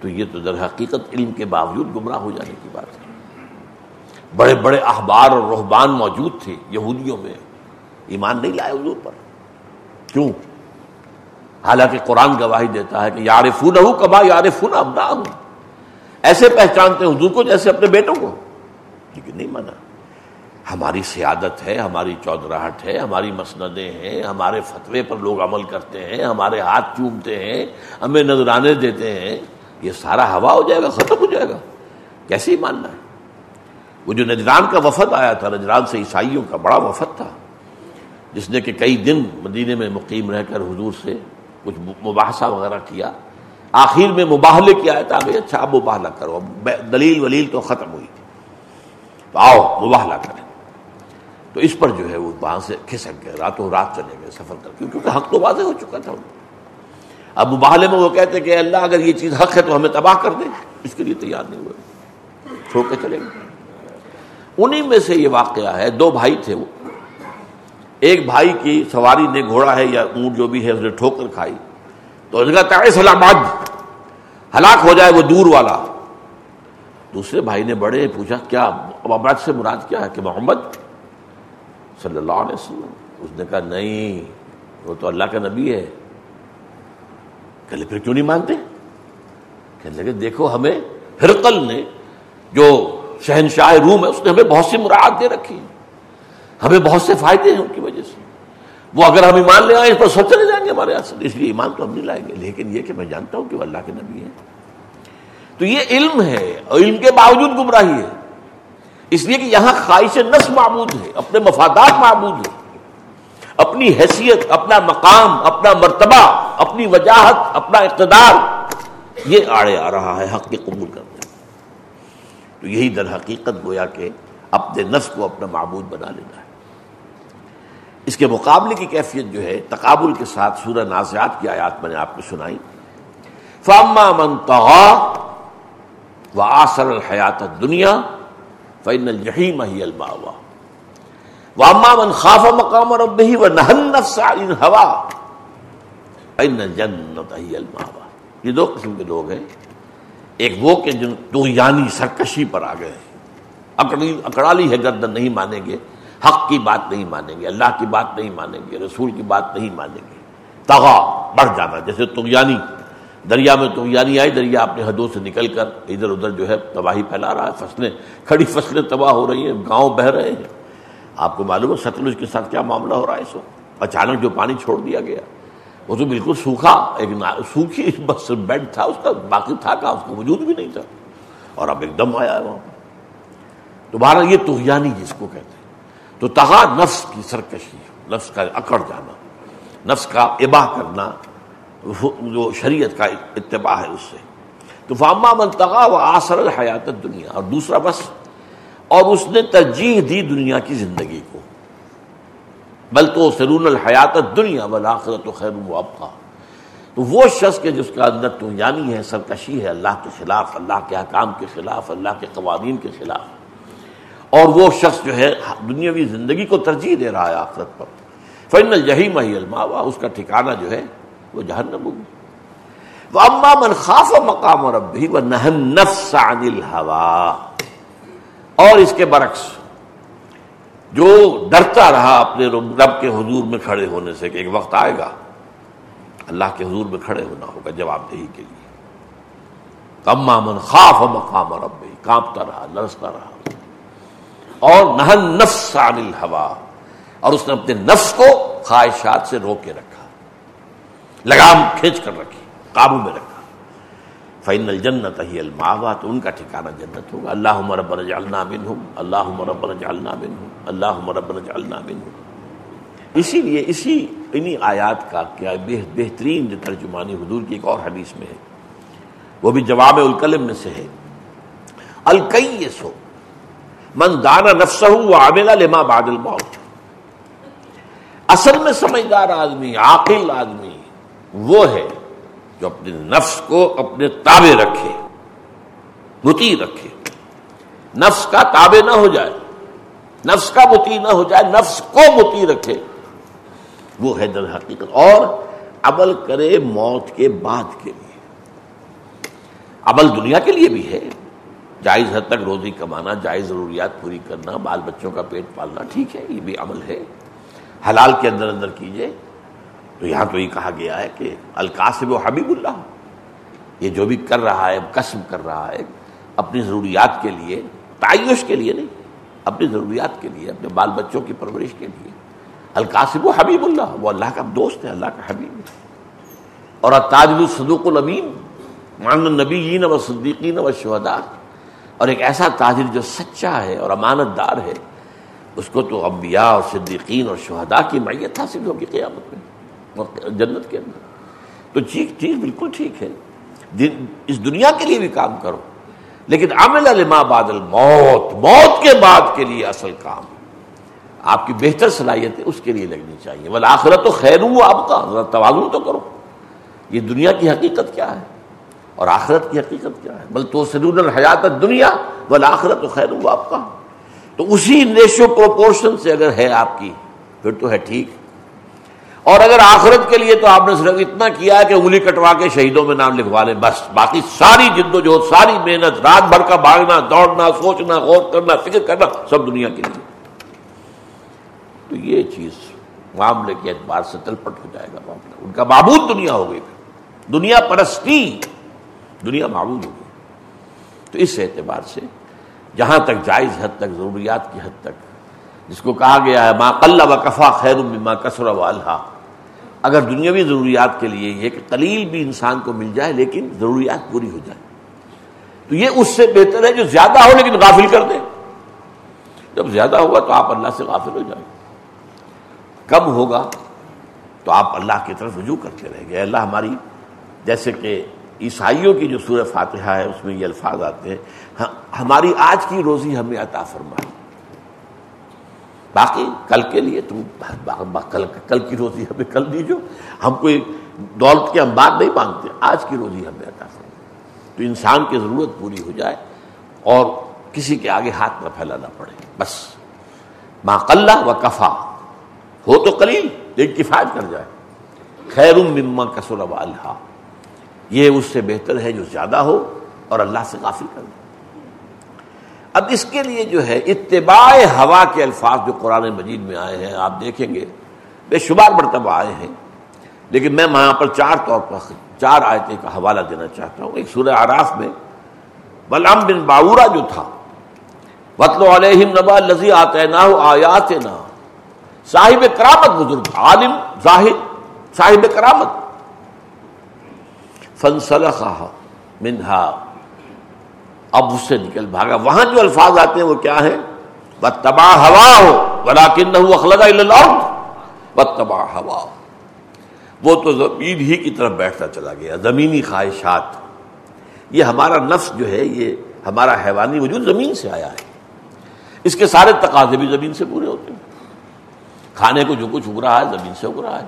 Speaker 1: تو یہ تو در حقیقت علم کے باوجود گمراہ ہو جانے کی بات ہے۔ بڑے بڑے اخبار اور رحبان موجود تھے یہودیوں میں۔ ایمان نہیں لائے حضور پر۔ کیوں؟ حالانکہ قرآن گواہی دیتا ہے کہ یار فون ہوں کما یار فون ابنا ہوں ایسے پہچانتے حضور کو جیسے اپنے بیٹوں کو۔ لیکن نہیں مانا۔ ہماری سیادت ہے، ہماری چودراہٹ ہے، ہماری مسندیں ہیں، ہمارے فتوے پر لوگ عمل کرتے ہیں، ہمارے ہاتھ چومتے ہیں، ہمیں نذرانے دیتے ہیں۔ یہ سارا ہوا ہو جائے گا، ختم ہو جائے گا۔ کیسے ہی ماننا ہے؟ وہ جو نجران کا وفد آیا تھا، نجران سے عیسائیوں کا بڑا وفد تھا۔ جس نے کہ کئی دن مدینے میں مقیم رہ کر حضور سے کچھ مباحثہ وغیرہ کیا۔ آخر میں مباہلے کیا ہے تھا اچھا اب مباہلہ کرو۔ دلیل ولیل تو ختم ہوئی تھی۔ تو آؤ، مباہلہ کریں۔ تو اس پر جو ہے وہ وہاں سے کھسک گئے، راتوں رات چلے گئے سفر کر کیونکہ حق تو واضح ہو چکا تھا۔ اب مباہلے میں وہ کہتے کہ اللہ، اگر یہ چیز حق ہے تو ہمیں تباہ کر دے۔ اس کے لیے تیار نہیں ہوئے۔ چھوڑ کے چلے گئے۔ انہی میں سے یہ واقعہ ہے، دو بھائی تھے وہ۔ ایک بھائی کی سواری نے گھوڑا ہے یا اونٹ جو بھی ہے، اس نے ٹھوکر کھائی۔ تو اس کا سلامات ہلاک ہو جائے وہ دور والا۔ دوسرے بھائی نے بڑے پوچھا، کیا اباد سے مراد کیا ہے کہ محمد صلی اللہ علیہ وسلم؟ اس نے کہا، نہیں، وہ تو اللہ کا نبی ہے۔ کہ پھر کیوں نہیں مانتے؟ کہنے لگے، دیکھو ہمیں ہرقل نے جو شہنشاہ روم ہے، اس نے ہمیں بہت سی مراد دے رکھی ہمیں بہت سے فائدے ہیں ان کی وجہ سے۔ وہ اگر ہم ایمان لے آئے اس پر سب چلے جائیں گے ہمارے یہاں سے۔ اس لیے ایمان تو ہم نہیں لائیں گے۔ لیکن یہ کہ میں جانتا ہوں کہ وہ اللہ کے نبی ہے تو یہ علم ہے اور علم کے باوجود گمراہی ہے۔ اس لیے کہ یہاں خواہش نس معبود ہے، اپنے مفادات معبود ہے۔ اپنی حیثیت، اپنا مقام، اپنا مرتبہ اپنی وجاہت، اپنا اقتدار، یہ آڑے آ رہا ہے، حق کے قبول کرنے تو یہی در حقیقت گویا کہ اپنے نفس کو اپنا معبود بنا لینا ہے۔ اس کے مقابلے کی کیفیت جو ہے، تقابل کے ساتھ سورہ نازیات کی آیات میں نے آپ کو سنائی۔ فاما من و آسر الحیات دنیا فن الجحیم ہی الماوا واما من خاف مقام اور اب و نہن نفس ہوا ہی الماوا یہ دو قسم کے لوگ ہیں۔ ایک وہ کہ جن تو یعنی سرکشی پر آ گئے اکڑی اکڑالی ہے گردن نہیں مانیں گے، حق کی بات نہیں مانیں گے، اللہ کی بات نہیں مانیں گے، رسول کی بات نہیں مانیں گے۔ تغا بڑھ جانا، جیسے تغیانی دریا میں تغیانی آئی دریا اپنے حدوں سے نکل کر ادھر ادھر جو ہے تباہی پھیلا رہا ہے، فصلیں، کھڑی فصلیں تباہ ہو رہی ہیں، گاؤں بہ رہے ہیں۔ آپ کو معلوم ہے ستلج کے ساتھ کیا معاملہ ہو رہا ہے اس وقت؟ اچانک جو پانی چھوڑ دیا گیا۔ وہ تو بالکل سوکھا، ایک سوکھی بس بیڈ تھا، اس کا باقی تھا کا اس کا وجود بھی نہیں تھا۔ اور اب ایک دم آیا ہے وہاں دوبارہ یہ تغیانی جس کو کہتے ہیں۔ تو تہا نفس کی سرکشی، نفس کا اکڑ جانا، نفس کا اباہ کرنا جو شریعت کا اتباع ہے اس سے۔ تو فاما منتغا و آسر حیات دنیا اور دوسرا بس، اور اس نے ترجیح دی دنیا کی زندگی کو۔ بل تو سرون الحیات دنیا بلاخرت خیر و ابقا۔ تو وہ شخص کے جس کا اندر تو یعنی ہے، سرکشی ہے، اللہ کے خلاف، اللہ کے حکام کے خلاف، اللہ کے قوانین کے خلاف۔ اور وہ شخص جو ہے، دنیاوی زندگی کو ترجیح دے رہا ہے آخرت پر۔ فن الجہیم الماوا اس کا ٹھکانہ جو ہے، وہ جہنم ہوگی وہ اما من خاف و مقام اور ابھی وہ نہن نفس عن اور اس کے برعکس جو ڈرتا رہا اپنے رب کے حضور میں کھڑے ہونے سے کہ ایک وقت آئے گا، اللہ کے حضور میں کھڑے ہونا ہوگا جواب دہی کے لیے۔ اما من خاف مقام اور کانپتا رہا لرستا رہا۔ اور نہن نفس عن الہوا، اور اس نے اپنے نفس کو خواہشات سے روک کے رکھا، لگام کھینچ کر رکھی، قابو میں رکھا۔ فین الجنت ہی الماوا تو ان کا ٹھکانا جنت ہوگا۔ اللہ مرب جالنا بن ہوں اللہ مرب جالنا بن ہوں اللہ مرب جالنا بن ہوں اسی لیے اسی انہی آیات کا کیا بہترین جو ترجمانی حضور کی ایک اور حدیث میں ہے۔ وہ بھی جواب الکلم میں سے ہے۔ الکئی سو من دانا نفس ہوں عاملہ لما بعد الموت۔ اصل میں سمجھدار آدمی، عاقل آدمی وہ ہے جو اپنے نفس کو اپنے تابع رکھے، متی رکھے۔ نفس کا تابع نہ ہو جائے، نفس کا متی نہ ہو جائے، نفس کو متی رکھے۔ وہ ہے در حقیقت۔ اور عمل کرے موت کے بعد کے لیے۔ عمل دنیا کے لیے بھی ہے۔ جائز حد تک روزی کمانا، جائز ضروریات پوری کرنا، بال بچوں کا پیٹ پالنا، ٹھیک ہے، یہ بھی عمل ہے۔ حلال کے اندر اندر کیجیے۔ تو یہاں تو یہ کہا گیا ہے کہ القاسب و حبیب اللہ، یہ جو بھی کر رہا ہے، قسم کر رہا ہے، اپنی ضروریات کے لیے، تعیش کے لیے نہیں، اپنی ضروریات کے لیے، اپنے بال بچوں کی پرورش کے لیے۔ القاسب و حبیب اللہ، وہ اللہ کا دوست ہے، اللہ کا حبیب ہے۔ اور تاجر الصدوق الامین مان النبیین و صدیقین و شہداء۔ اور ایک ایسا تاجر جو سچا ہے اور امانت دار ہے، اس کو تو انبیاء اور صدیقین اور شہداء کی معیت حاصل ہوگی قیامت میں۔ جنت کے اندر۔ تو چیز چیز بالکل ٹھیک ہے۔ اس دنیا کے لیے بھی کام کرو۔ لیکن عمل علما بادل موت موت کے بعد کے لیے اصل کام۔ آپ کی بہتر صلاحیت اس کے لیے لگنی چاہیے۔ بل آخرت تو خیر ہوں آپ کا ذرا توازن تو کرو۔ یہ دنیا کی حقیقت کیا ہے؟ اور آخرت کی حقیقت کیا ہے؟ بل تو سرون الحیات دنیا بل آخرت تو خیر ہوں آپ کا تو اسی ریشو پروپورشن سے اگر ہے آپ کی، پھر تو ہے ٹھیک۔ اور اگر آخرت کے لیے تو آپ نے صرف اتنا کیا ہے کہ انگلی کٹوا کے شہیدوں میں نام لکھوا لیں، بس، باقی ساری جد و جہد، ساری محنت، رات بھر کا بھاگنا، دوڑنا، سوچنا، غور کرنا، فکر کرنا، سب دنیا کے لیے۔ تو یہ چیز معاملے کے اعتبار سے تلپٹ ہو جائے گا معاملہ۔ ان کا معبود دنیا ہو گئی۔ دنیا پرستی، دنیا معبود ہو گئی۔ تو اس اعتبار سے جہاں تک جائز حد تک، ضروریات کی حد تک، جس کو کہا گیا ہے، ما قل و کفا خیر مما کسر و اللہ اگر دنیاوی ضروریات کے لیے یہ کہ قلیل بھی انسان کو مل جائے لیکن ضروریات پوری ہو جائے۔ تو یہ اس سے بہتر ہے جو زیادہ ہو لیکن غافل کر دے۔ جب زیادہ ہوگا تو آپ اللہ سے غافل ہو جائیں۔ کم ہوگا تو آپ اللہ کی طرف رجوع کرتے رہیں گے۔ اللہ ہماری، جیسے کہ عیسائیوں کی جو سورہ فاتحہ ہے، اس میں یہ الفاظ آتے ہیں ہماری آج کی روزی ہمیں عطا فرمائی باقی کل کے لیے تم کل کل کی روزی ہمیں کل دیجو ہم کوئی دولت کے ہم بات نہیں مانگتے، آج کی روزی ہمیں عطا تو انسان کی ضرورت پوری ہو جائے اور کسی کے آگے ہاتھ نہ پھیلانا پڑے۔ بس۔ ماں کلّہ و کفا ہو تو کلیل لیکن کفایت کر جائے۔ خیر مما کسر اللہ یہ اس سے بہتر ہے جو زیادہ ہو اور اللہ سے غافل کر دے۔ اب اس کے لیے جو ہے اتباع ہوا کے الفاظ جو قرآن مجید میں آئے ہیں، آپ دیکھیں گے، بے شمار مرتبہ آئے ہیں۔ لیکن میں وہاں پر چار طور پر چار آیتیں کا حوالہ دینا چاہتا ہوں۔ ایک سورہ آراف میں بلام بن باورا جو تھا وطل علیہم نبا لذی آتے آیات نہ صاحب کرامت بزرگ، عالم زاہد صاحب کرامت۔ فنسلخا منہا اب اس سے نکل بھاگا۔ وہاں جو الفاظ آتے ہیں وہ کیا ہے بد تباہ ہوا ہو بلا کن اخلدا تباہ ہوا وہ تو زمین ہی کی طرف بیٹھتا چلا گیا۔ زمینی خواہشات۔ یہ ہمارا نفس جو ہے، یہ ہمارا حیوانی وجود زمین سے آیا ہے۔ اس کے سارے تقاضے بھی زمین سے پورے ہوتے ہیں۔ کھانے کو جو کچھ اگ رہا ہے، زمین سے اگ رہا ہے۔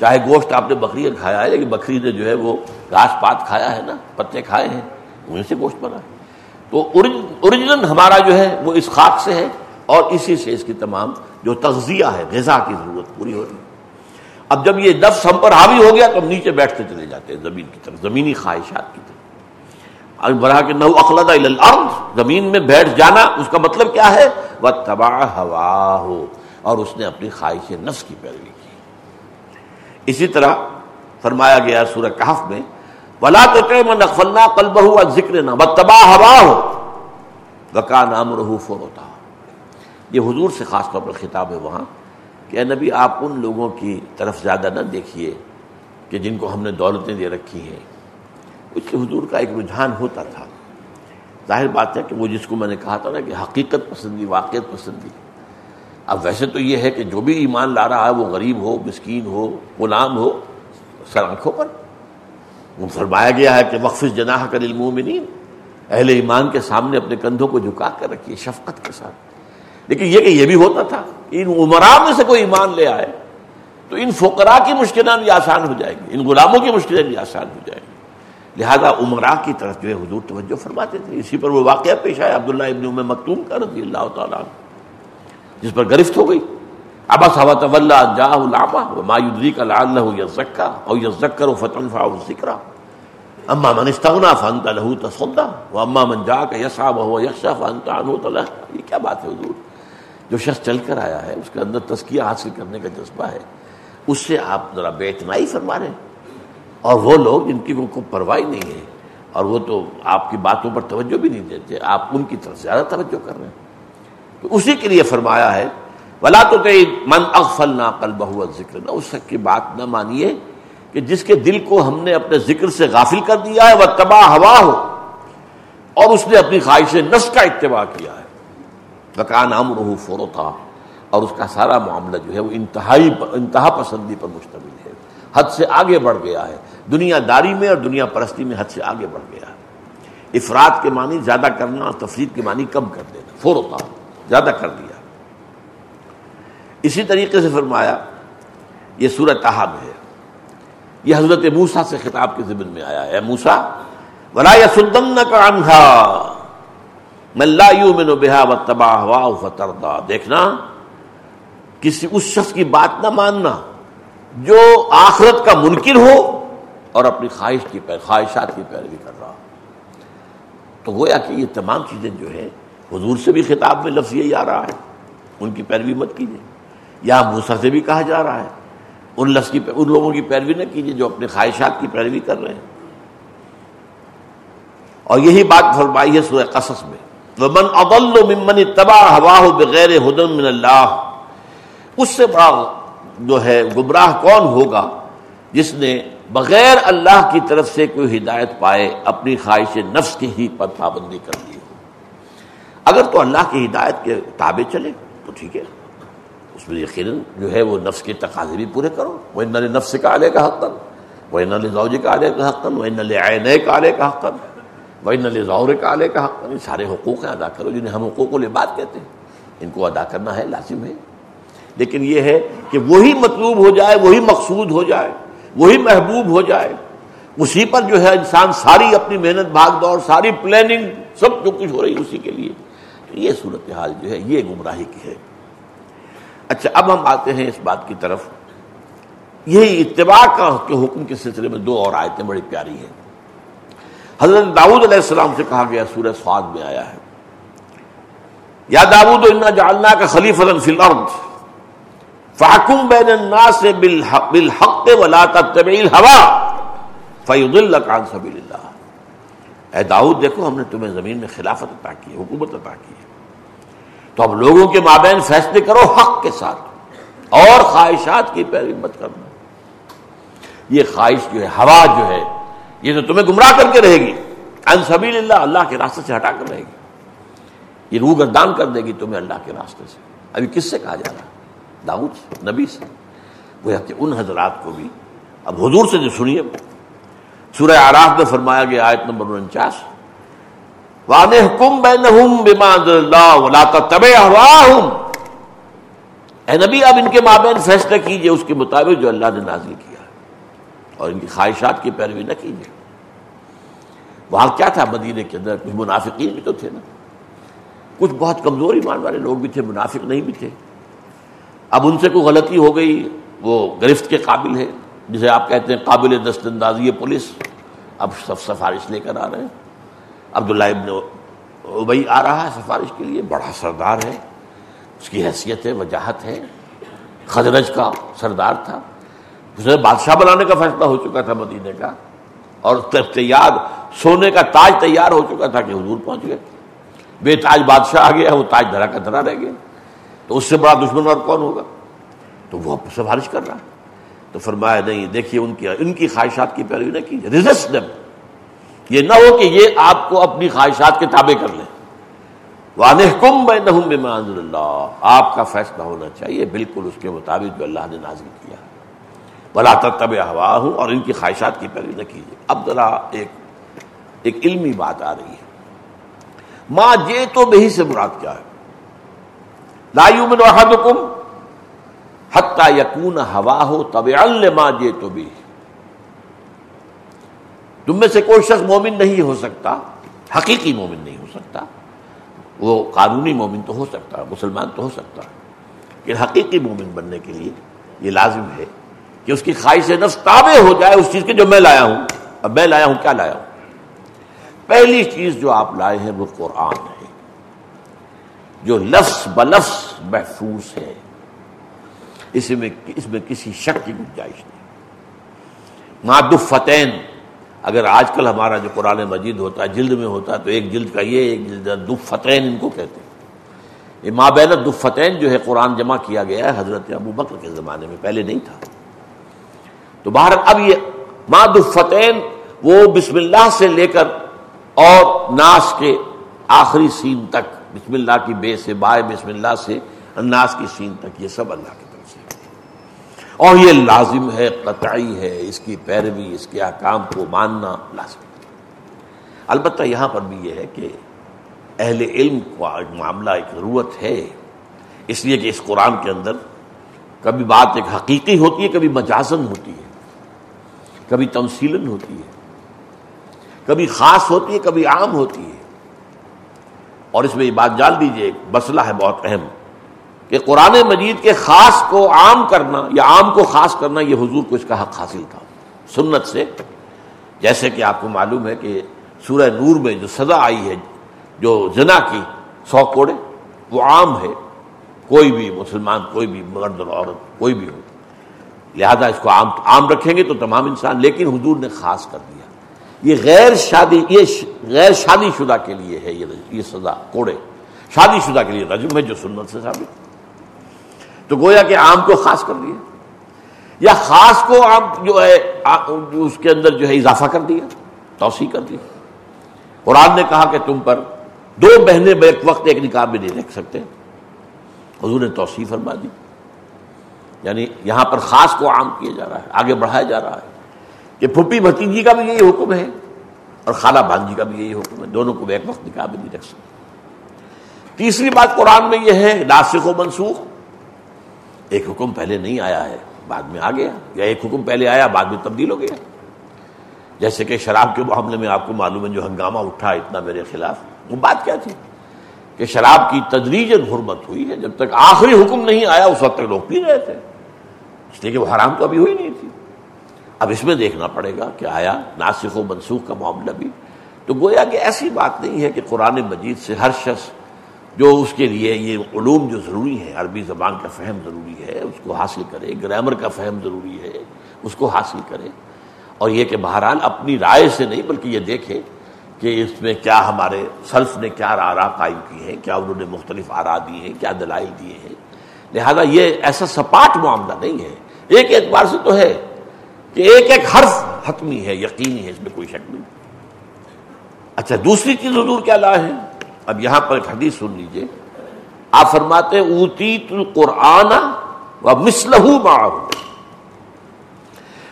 Speaker 1: چاہے گوشت آپ نے بکری کا کھایا ہے، لیکن بکری نے جو ہے وہ گھاس پات کھایا ہے نا، پتے کھائے ہیں۔ انہیں سے گوشت بنا۔ ہے تو اوریجنل ہمارا جو ہے وہ اس خاک سے ہے اور اسی سے اس کی تمام جو تغذیہ ہے، غذا کی ضرورت پوری ہو رہی۔ ہے اب جب یہ نفس ہم پر حاوی ہو گیا تو ہم نیچے بیٹھتے چلے جاتے ہیں زمین کی طرف، زمینی خواہشات کی طرف۔ بڑھا کے نو اخلاد زمین میں بیٹھ جانا اس کا مطلب کیا ہے؟ وہ تباہ ہوا ہو اور اس نے اپنی خواہش نفس کی پیروی کی۔ اسی طرح فرمایا گیا سورہ کہف میں بلا تو نقفلنا کل بہو ذکر نہ تباہ ہوا ہو وکا نام رہو ہوتا یہ حضور سے خاص طور پر خطاب ہے وہاں کہ اے نبی آپ ان لوگوں کی طرف زیادہ نہ دیکھیے کہ جن کو ہم نے دولتیں دے رکھی ہیں. اس کے حضور کا ایک رجحان ہوتا تھا. ظاہر بات ہے کہ وہ جس کو میں نے کہا تھا نا کہ حقیقت پسندی واقعت پسندی. اب ویسے تو یہ ہے کہ جو بھی ایمان لا رہا ہے، وہ غریب ہو، مسکین ہو، غلام ہو، سر آنکھوں پر فرمایا گیا ہے کہ وقف جناح کر المومنین اہل ایمان کے سامنے اپنے کندھوں کو جھکا کر رکھیے، شفقت کے ساتھ۔ لیکن یہ کہ یہ بھی ہوتا تھا ان عمرا میں سے کوئی ایمان لے آئے، تو ان فقراء کی مشکلات بھی آسان ہو جائیں گی، ان غلاموں کی مشکلیں بھی آسان ہو جائیں گی۔ لہذا عمرا کی طرف جو ہے حضور توجہ فرماتے تھے۔ اسی پر وہ واقعہ پیش آیا، عبداللہ ابن ام مکتوم کا رضی اللہ تعالیٰ جس پر گرفت ہو گئی۔ ابا صحبت جاہ ما یدری کا لال یزکا اور یزکر و فتن فا ذکر اما من استغنا فانت له تصدا و اما من جاء یسعى وهو یخشى فانت عنه تلهى. یہ کیا بات ہے حضور؟ جو شخص چل کر آیا ہے، اس کے اندر تزکیہ حاصل کرنے کا جذبہ ہے، اس سے آپ ذرا بے اعتنائی فرما رہے ہیں۔ اور وہ لوگ جن کی کو پرواہ نہیں ہے، اور وہ تو آپ کی باتوں پر توجہ بھی نہیں دیتے، آپ ان کی طرف زیادہ توجہ کر رہے ہیں۔ تو اسی کے لیے فرمایا ہے ولا تو من اغفل نہ کل بہو ذکر نہ، اس کی بات نہ مانیے کہ جس کے دل کو ہم نے اپنے ذکر سے غافل کر دیا ہے، وہ تباہ ہوا ہو، اور اس نے اپنی خواہش نس کا اتباع کیا ہے۔ بکان عام رحو فوروتا اور اس کا سارا معاملہ جو ہے وہ انتہائی انتہا پسندی پر مشتمل ہے۔ حد سے آگے بڑھ گیا ہے۔ دنیا داری میں اور دنیا پرستی میں حد سے آگے بڑھ گیا ہے۔ افراد کے معنی زیادہ کرنا اور تفریح کے معنی کم کر دینا فوروتا زیادہ کر دیا۔ اسی طریقے سے فرمایا، یہ سورت تحاب ہے۔ یہ حضرت موسا سے خطاب کے ذمن میں آیا ہے۔ موسا ولا یا کا انہا ملو میں بحا و تباہ وا فتردا دیکھنا، کسی اس شخص کی بات نہ ماننا جو آخرت کا منکر ہو اور اپنی خواہش کی خواہشات کی پیروی کر رہا۔ تو گویا کہ یہ تمام چیزیں جو ہے حضور سے بھی خطاب میں لفظ یہی آ رہا ہے۔ ان کی پیروی مت کیجیے یا موسا سے بھی کہا جا رہا ہے۔ ان لفظ کی ان لوگوں کی پیروی نہ کیجیے جو اپنے خواہشات کی پیروی کر رہے ہیں۔ اور یہی بات فرمائی ہے سورہ قصص میں۔ ومن اضل ممن تباہ ہوا بغیر ہدن من اللہ اس سے بڑا جو ہے، گمراہ کون ہوگا جس نے بغیر اللہ کی طرف سے کوئی ہدایت پائے، اپنی خواہش نفس کی ہی پر پابندی کر دی ہو۔ اگر تو اللہ کی ہدایت کے تابع چلے، تو ٹھیک ہے۔ اس میں یقیناً جو ہے وہ نفس کے تقاضے بھی پورے کرو۔ وہ ان نفس کا آلے کا حق وہ ان زوج کا آلے کا حق وہ ان عین کا آلے کا حق وہ ان ضور کا آلے کا حق سارے حقوق ادا کرو جنہیں ہم حقوق بات کہتے ہیں۔ ان کو ادا کرنا ہے، لازم ہے۔ لیکن یہ ہے کہ وہی مطلوب ہو جائے، وہی مقصود ہو جائے، وہی محبوب ہو جائے۔ اسی پر جو ہے انسان ساری اپنی محنت، بھاگ دوڑ، ساری پلاننگ سب جو کچھ ہو رہی ہے اسی کے لیے۔ یہ صورتحال جو ہے، یہ گمراہی کی ہے۔ اچھا اب ہم آتے ہیں اس بات کی طرف۔ یہی اتباع کا کے حکم کے سلسلے میں دو اور آیتیں بڑی پیاری ہیں۔ حضرت داؤد علیہ السلام سے کہا گیا، سورہ سواد میں آیا ہے۔ یا داود انا جالنا کا خلیف فی الارض فاکم بین الناس بالحق ولا تتبع الهوى فیضلک عن سبیل اللہ۔ اے داؤد، دیکھو ہم نے تمہیں زمین میں خلافت عطا کی ہے، حکومت عطا کی ہے۔ تو اب لوگوں کے مابین فیصلے کرو حق کے ساتھ اور خواہشات کی پیروی مت کرنا یہ خواہش جو ہے، ہوا جو ہے، یہ تو تمہیں گمراہ کر کے رہے گی۔ ان سبیل اللہ اللہ کے راستے سے ہٹا کر رہے گی۔ یہ روح گردان کر دے گی تمہیں اللہ کے راستے سے۔ ابھی کس سے کہا جا رہا داؤد نبی سے۔ وہ ان حضرات کو بھی۔ اب حضور سے جو سنیے۔ سورہ آراف میں فرمایا گیا، آیت نمبر انچاس۔ وان حکم بین اے نبی، اب ان کے مابین فیصلہ کیجیے اس کے مطابق جو اللہ نے نازل کیا۔ اور ان کی خواہشات کی پیروی نہ کیجیے وہاں کیا تھا؟ مدینے کے اندر کچھ منافقین بھی تو تھے نا۔ کچھ بہت کمزور ایمان والے لوگ بھی تھے، منافق نہیں بھی تھے۔ اب ان سے کوئی غلطی ہو گئی، وہ گرفت کے قابل ہے جسے آپ کہتے ہیں قابل دست اندازی پولیس۔ اب سب سفارش لے کر آ رہے ہیں۔ عبداللہ ابن ابئی آ رہا ہے سفارش کے لیے، بڑا سردار ہے، اس کی حیثیت ہے، وجاہت ہے، خزرج کا سردار تھا۔ اسے بادشاہ بنانے کا فیصلہ ہو چکا تھا مدینے کا اور تیار سونے کا تاج تیار ہو چکا تھا کہ حضور پہنچ گئے۔ بے تاج بادشاہ آ گیا وہ تاج دھرا کا دھرا رہ گیا۔ تو اس سے بڑا دشمن اور کون ہوگا؟ تو وہ سفارش کر رہا۔ تو فرمایا، نہیں، دیکھیے، ان کی ان کی خواہشات کی پیروی نہ کیجیے۔ ریزسٹ دم یہ نہ ہو کہ یہ آپ کو اپنی خواہشات کے تابع کر لیں کم بے اللہ آپ کا فیصلہ ہونا چاہیے بالکل اس کے مطابق جو اللہ نے نازل کیا۔ بلا تب ہوا ہوں اور ان کی خواہشات کی پیروی نہ کیجیے۔ اب ذرا ایک ایک علمی بات آ رہی ہے۔ ماں جے تو بہی سے مراد کیا ہے؟ لایو من احدکم حتی یکون ہوا ہو تب ماں جے تو بھی تم میں سے کوئی شخص مومن نہیں ہو سکتا، حقیقی مومن نہیں ہو سکتا، وہ قانونی مومن تو ہو سکتا، مسلمان تو ہو سکتا۔ کہ حقیقی مومن بننے کے لیے یہ لازم ہے کہ اس کی خواہش نفس تابع ہو جائے اس چیز کے جو میں لایا ہوں۔ اب میں لایا ہوں، کیا لایا ہوں؟ پہلی چیز جو آپ لائے ہیں وہ قرآن ہے۔ جو لفظ بلفظ محفوظ ہے، اس میں اس میں کسی شک کی گنجائش نہیں۔ ماد فتین اگر آج کل ہمارا جو قرآن مجید ہوتا ہے، جلد میں ہوتا ہے، تو ایک جلد کا یہ، ایک جلد دفتین ان کو کہتے ہیں۔ یہ مابین دفتین جو ہے قرآن جمع کیا گیا ہے حضرت ابو بکر کے زمانے میں، پہلے نہیں تھا۔ تو باہر اب یہ ماد الفتین وہ بسم اللہ سے لے کر اور ناس کے آخری سین تک، بسم اللہ کی بے سے بائے، بسم اللہ سے ناس کی سین تک، یہ سب اللہ کی طرف سے اور یہ لازم ہے، قطعی ہے، اس کی پیروی، اس کے احکام کو ماننا لازم البتہ یہاں پر بھی یہ ہے کہ اہل علم کو معاملہ ایک ضرورت ہے۔ اس لیے کہ اس قرآن کے اندر کبھی بات ایک حقیقی ہوتی ہے، کبھی مجازن ہوتی ہے، کبھی تمثیل ہوتی ہے، کبھی خاص ہوتی ہے، کبھی عام ہوتی ہے۔ اور اس میں یہ بات جان دیجیے مسئلہ ہے بہت اہم۔ کہ قرآن مجید کے خاص کو عام کرنا یا عام کو خاص کرنا یہ حضور کو اس کا حق حاصل تھا۔ سنت سے جیسے کہ آپ کو معلوم ہے کہ سورہ نور میں جو سزا آئی ہے، جو زنا کی سو کوڑے، وہ عام ہے۔ کوئی بھی مسلمان، کوئی بھی مرد اور عورت، کوئی بھی ہو۔ لہذا اس کو عام عام رکھیں گے تو تمام انسان، لیکن حضور نے خاص کر دیا۔ یہ غیر شادی، یہ غیر شادی شدہ کے لیے ہے یہ سزا، کوڑے۔ شادی شدہ کے لیے رجم ہے جو سنت سے ثابت۔ تو گویا کہ عام کو خاص کر دیا یا خاص کو عام جو ہے اس کے اندر جو ہے اضافہ کر دیا، توسیع کر دیا۔ قرآن نے کہا کہ تم پر دو بہنیں بیک وقت ایک نکاح میں نہیں رکھ سکتے۔ حضور نے توسیع فرما دی۔ یعنی یہاں پر خاص کو عام کیا جا رہا ہے، آگے بڑھایا جا رہا ہے۔ کہ پھپھی بھتیجی کا بھی یہی حکم ہے اور خالہ بھانجی کا بھی یہی حکم ہے۔ دونوں کو ایک وقت نکاح میں نہیں رکھ سکتے۔ تیسری بات قرآن میں یہ ہے ناسک و منسوخ۔ ایک حکم پہلے نہیں آیا ہے، بعد میں آ گیا، یا ایک حکم پہلے آیا، بعد میں تبدیل ہو گیا۔ جیسے کہ شراب کے معاملے میں آپ کو معلوم ہے جو ہنگامہ اٹھا اتنا میرے خلاف، وہ بات کیا تھی؟ کہ شراب کی تدریج حرمت ہوئی ہے، جب تک آخری حکم نہیں آیا، اس وقت تک لوگ پی رہے تھے۔ اس لیے کہ وہ حرام تو ابھی ہوئی نہیں تھی۔ اب اس میں دیکھنا پڑے گا کہ آیا ناسخ و منسوخ کا معاملہ بھی۔ تو گویا کہ ایسی بات نہیں ہے کہ قرآن مجید سے ہر شخص جو اس کے لیے یہ علوم جو ضروری ہے عربی زبان کا فہم ضروری ہے، اس کو حاصل کرے، گرامر کا فہم ضروری ہے، اس کو حاصل کرے۔ اور یہ کہ بہرحال اپنی رائے سے نہیں، بلکہ یہ دیکھے کہ اس میں کیا ہمارے سلف نے کیا آرا قائم کی ہیں، کیا انہوں نے مختلف آرا دی ہیں، کیا دلائل دیے ہیں۔ لہذا یہ ایسا سپاٹ معاملہ نہیں ہے۔ ایک اعتبار سے تو ہے کہ ایک ایک حرف حتمی ہے، یقینی ہے، اس میں کوئی شک نہیں۔ اچھا دوسری چیز حضور کیا لا ہے۔ اب یہاں پر ایک حدیث سن لیجیے۔ آپ فرماتے اوتی قرآن و مسلح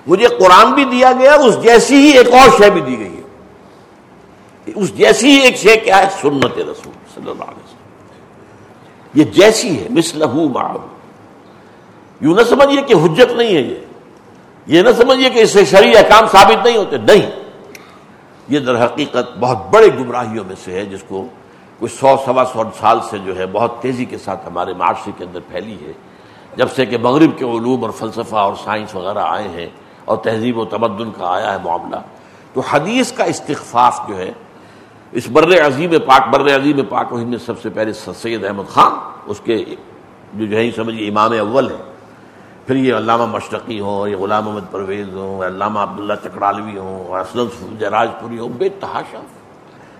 Speaker 1: مجھے قرآن بھی دیا گیا، اس جیسی ہی ایک اور شے بھی دی گئی ہے۔ اس جیسی ہی ایک شے کیا ہے؟ سنت رسول صلی اللہ علیہ وسلم۔ یہ جیسی ہے مسلح معاہ یوں نہ سمجھیے کہ حجت نہیں ہے یہ۔ یہ نہ سمجھیے کہ اس سے شرعی احکام ثابت نہیں ہوتے۔ نہیں۔ یہ در حقیقت بہت بڑے گمراہیوں میں سے ہے، جس کو کوئی سو سوا سو سال سے جو ہے بہت تیزی کے ساتھ ہمارے معاشرے کے اندر پھیلی ہے، جب سے کہ مغرب کے علوم اور فلسفہ اور سائنس وغیرہ آئے ہیں اور تہذیب و تمدن کا آیا ہے معاملہ۔ تو حدیث کا استخفاف جو ہے، اس بر عظیم پاک، بر عظیم پاک و میں سب سے پہلے سید احمد خان، اس کے جو جو ہے سمجھیے امام اول ہے پھر یہ علامہ مشرقی ہوں، یہ غلام محمد پرویز ہوں، علامہ عبداللہ چکرالوی ہوں اسلم جراج پوری ہوں، بے تحاشا۔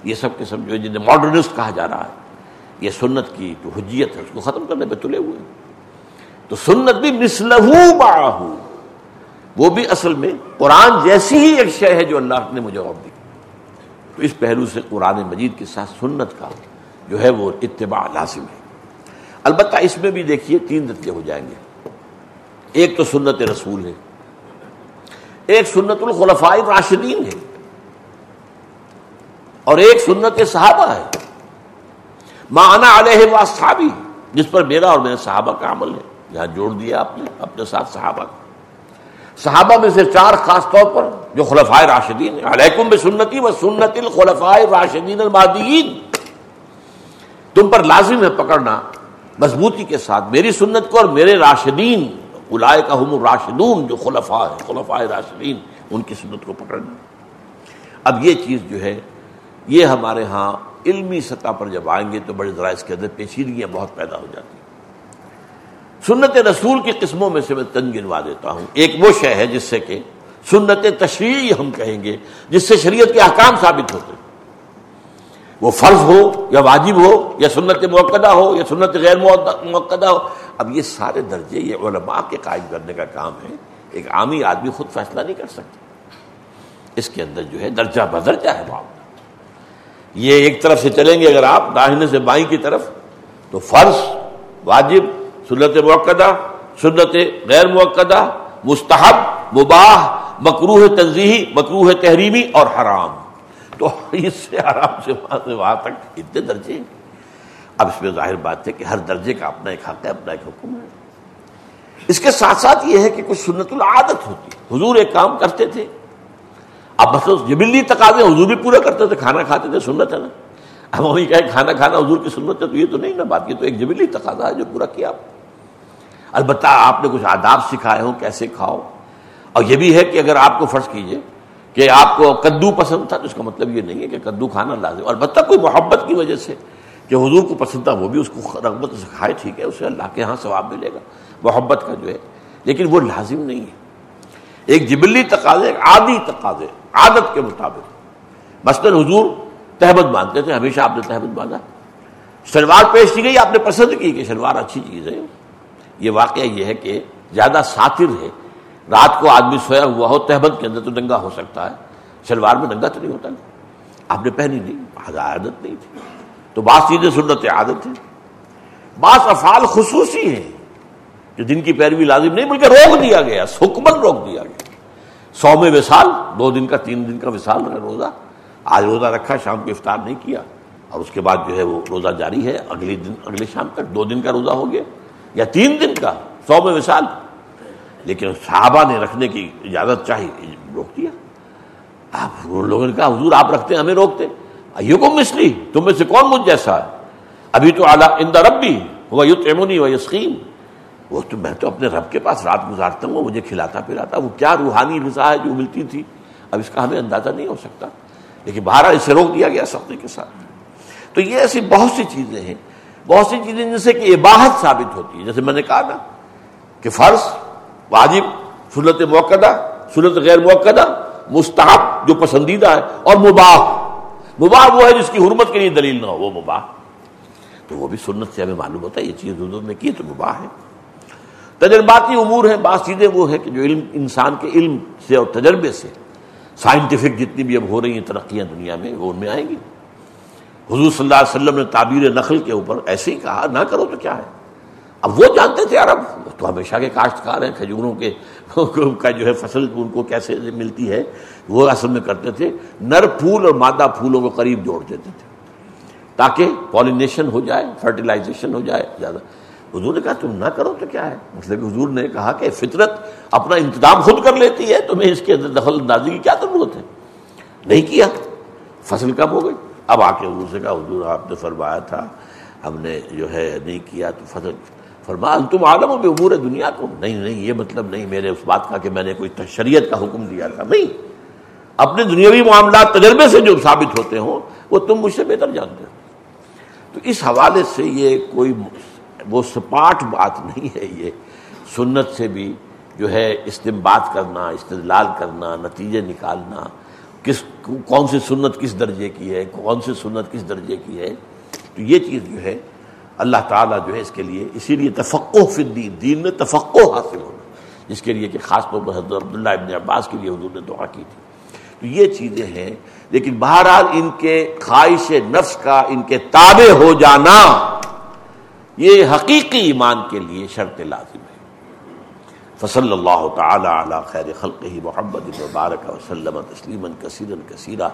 Speaker 1: یہ سب کے سب جو جنہیں ماڈرنسٹ کہا جا رہا ہے، یہ سنت کی جو حجیت ہے، اس کو ختم کرنے پہ تلے ہوئے تو سنت بھی مسلح باہو وہ بھی اصل میں قرآن جیسی ہی ایک شے ہے جو اللہ نے مجھے اور دی۔ تو اس پہلو سے قرآن مجید کے ساتھ سنت کا جو ہے وہ اتباع لازم ہے۔ البتہ اس میں بھی دیکھیے تین درجے ہو جائیں گے۔ ایک تو سنت رسول ہے۔ ایک سنت الخلفاء راشدین ہے۔ اور ایک سنت صحابہ ہے مانا علیہ و صحابی جس پر میرا اور میرے صحابہ کا عمل ہے۔ یہاں جوڑ دیا آپ نے، اپنے ساتھ صحابہ صحابہ میں سے چار خاص طور پر، جو خلفائے راشدین علیکم سنتی و سنت الخلفائے راشدین المادین تم پر لازم ہے پکڑنا مضبوطی کے ساتھ۔ میری سنت کو اور میرے راشدین الائے کا ہم راشدون جو خلفاء ہے خلفائے راشدین، ان کی سنت کو پکڑنا۔ اب یہ چیز جو ہے یہ ہمارے ہاں علمی سطح پر جب آئیں گے تو بڑے ذرا اس کے اندر پیچیدگیاں بہت پیدا ہو جاتی ہیں۔ سنت رسول کی قسموں میں سے میں تن گنوا دیتا ہوں۔ ایک وہ شے ہے جس سے کہ سنت تشریح ہم کہیں گے، جس سے شریعت کے احکام ثابت ہوتے وہ فرض ہو یا واجب ہو، یا سنت موقع ہو، یا سنت غیر موقع ہو۔ اب یہ سارے درجے، یہ علماء کے قائم کرنے کا کام ہے۔ ایک عامی آدمی خود فیصلہ نہیں کر سکتا۔ اس کے اندر جو ہے درجہ بدرجہ ہے معاملہ۔ یہ ایک طرف سے چلیں گے، اگر آپ داہنے سے بائیں کی طرف، تو فرض، واجب، سنت موقع سنت غیر موقع مستحب، مباح مکروح تنظیحی مکروح تحریمی اور حرام۔ تو اس سے آرام سے وہاں سے وہاں تک اتنے درجے اب اس میں ظاہر بات ہے کہ ہر درجے کا اپنا ایک حق ہے، اپنا ایک حکم ہے۔ اس کے ساتھ ساتھ یہ ہے کہ کچھ سنت العادت ہوتی۔ حضور ایک کام کرتے تھے۔ اب بس جبلی تقاضے حضور بھی پورا کرتے تھے، کھانا کھاتے تھے، سنت ہے نا؟ اب وہی کہے کھانا کھانا حضور کی سنت ہے تو یہ تو نہیں نا بات یہ تو ایک جبلی تقاضا ہے جو پورا کیا۔ آپ البتہ آپ نے کچھ آداب سکھائے ہوں، کیسے کھاؤ؟ اور یہ بھی ہے کہ اگر آپ کو فرض کیجیے کہ آپ کو کدو پسند تھا تو اس کا مطلب یہ نہیں ہے کہ کدو کھانا لازم البتہ کوئی محبت کی وجہ سے کہ حضور کو پسند تھا، وہ بھی اس کو رغبت سے کھائے، ٹھیک ہے، اسے اللہ کے ہاں ثواب ملے گا۔ محبت کا جو ہے، لیکن وہ لازم نہیں ہے۔ ایک جبلی تقاضے، ایک عادی تقاضے۔ عادت کے مطابق۔ مثلاً حضور تہبت باندھتے تھے، ہمیشہ آپ نے تہبت باندھا شلوار پیش کی گئی، آپ نے پسند کی کہ شلوار اچھی چیز ہے۔ یہ واقعہ یہ ہے کہ زیادہ ساتر ہے۔ رات کو آدمی سویا ہوا ہو، تہبت کے اندر تو ننگا ہو سکتا ہے۔ شلوار میں ننگا تو نہیں ہوتا۔ آپ نے پہنی نہیں عادت نہیں تھی۔ تو بعض چیزیں سنت عادت ہے بعض افعال خصوصی ہیں جو جن کی پیروی لازم نہیں، بلکہ روک دیا گیا حکمن روک دیا گیا۔ سو میں وصال، دو دن کا، تین دن کا وصال روزہ۔ آج روزہ رکھا، شام کو افطار نہیں کیا۔ اور اس کے بعد جو ہے وہ روزہ جاری ہے۔ اگلی دن، اگلے شام تک دو دن کا روزہ ہو گیا یا تین دن کا۔ سو میں وصال۔ لیکن صحابہ نے رکھنے کی اجازت چاہی، روک دیا۔ آپ لوگوں نے کہا، حضور، آپ رکھتے ہمیں روکتے کو مسلی تم میں سے کون مجھ جیسا ہے؟ ابھی تو اعلیٰ اندر ربی وہ یو تیمونی و یسکیم وہ تو میں تو اپنے رب کے پاس رات گزارتا ہوں، وہ مجھے کھلاتا پلاتا، وہ کیا روحانی غذا ہے جو ملتی تھی؟ اب اس کا ہمیں اندازہ نہیں ہو سکتا۔ لیکن باہر اسے روک دیا گیا سختی کے ساتھ۔ تو یہ ایسی بہت سی چیزیں ہیں۔ بہت سی چیزیں جن سے کہ عباہت ثابت ہوتی ہے جیسے میں نے کہا نا کہ فرض، واجب، سنت موقع سنت غیر موقع مستحب جو پسندیدہ ہے اور مباح۔ مباح وہ ہے جس کی حرمت کے لیے دلیل نہ ہو، وہ مباح۔ تو وہ بھی سنت سے ہمیں معلوم ہوتا ہے، یہ چیز حضور نے کی تو مباح ہے۔ تجرباتی امور ہیں بعض چیزیں وہ ہے کہ جو علم، انسان کے علم سے اور تجربے سے سائنٹیفک جتنی بھی اب ہو رہی ہیں ترقیاں دنیا میں، وہ ان میں آئیں گی۔ حضور صلی اللہ علیہ وسلم نے تعبیر نقل کے اوپر ایسے ہی کہا، نہ کرو تو کیا ہے؟ اب وہ جانتے تھے عرب تو ہمیشہ کے کاشتکار ہیں، کھجوروں کے کا جو ہے فصل ان کو کیسے ملتی ہے، وہ اصل میں کرتے تھے۔ نر پھول اور مادہ پھولوں کو قریب جوڑ دیتے تھے، تاکہ پالینیشن ہو جائے فرٹیلائزیشن ہو جائے، زیادہ۔ حضور نے کہا تم نہ کرو تو کیا ہے؟ مطلب حضور نے کہا کہ فطرت اپنا انتظام خود کر لیتی ہے، تمہیں اس کے اندر دخل اندازی کی کیا ضرورت ہے؟ نہیں کیا۔ فصل کب ہو گئی؟ اب آ کے حضور سے کہا، حضور آپ نے فرمایا تھا، ہم نے جو ہے نہیں کیا تو فصل۔ فرما تم عالم ہو امور دنیا کو نہیں نہیں، یہ مطلب نہیں میرے اس بات کا کہ میں نے کوئی شریعت کا حکم دیا تھا۔ نہیں، اپنے دنیاوی معاملات، تجربے سے جو ثابت ہوتے ہوں، وہ تم مجھ سے بہتر جانتے ہو۔ تو اس حوالے سے یہ کوئی وہ سپاٹ بات نہیں ہے یہ۔ سنت سے بھی جو ہے استمباد کرنا، استدلال کرنا، نتیجے نکالنا، کس، کون سی سنت کس درجے کی ہے، کون سی سنت کس درجے کی ہے، تو یہ چیز جو ہے اللہ تعالیٰ جو ہے اس کے لیے، اسی لیے تفقو فی الدین، دین میں تفقو حاصل ہونا، جس کے لیے کہ خاص طور پر حضرت عبداللہ ابن عباس کے لیے حضور نے دعا کی تھی۔ تو یہ چیزیں ہیں، لیکن بہرحال ان کے خواہش نفس کا، ان کے تابع ہو جانا یہ حقیقی ایمان کے لیے شرط لازم ہے۔ فصل اللہ تعالی علی خیر خلق محمد مبارک وسلم تسلیما کثیرا کثیرہ۔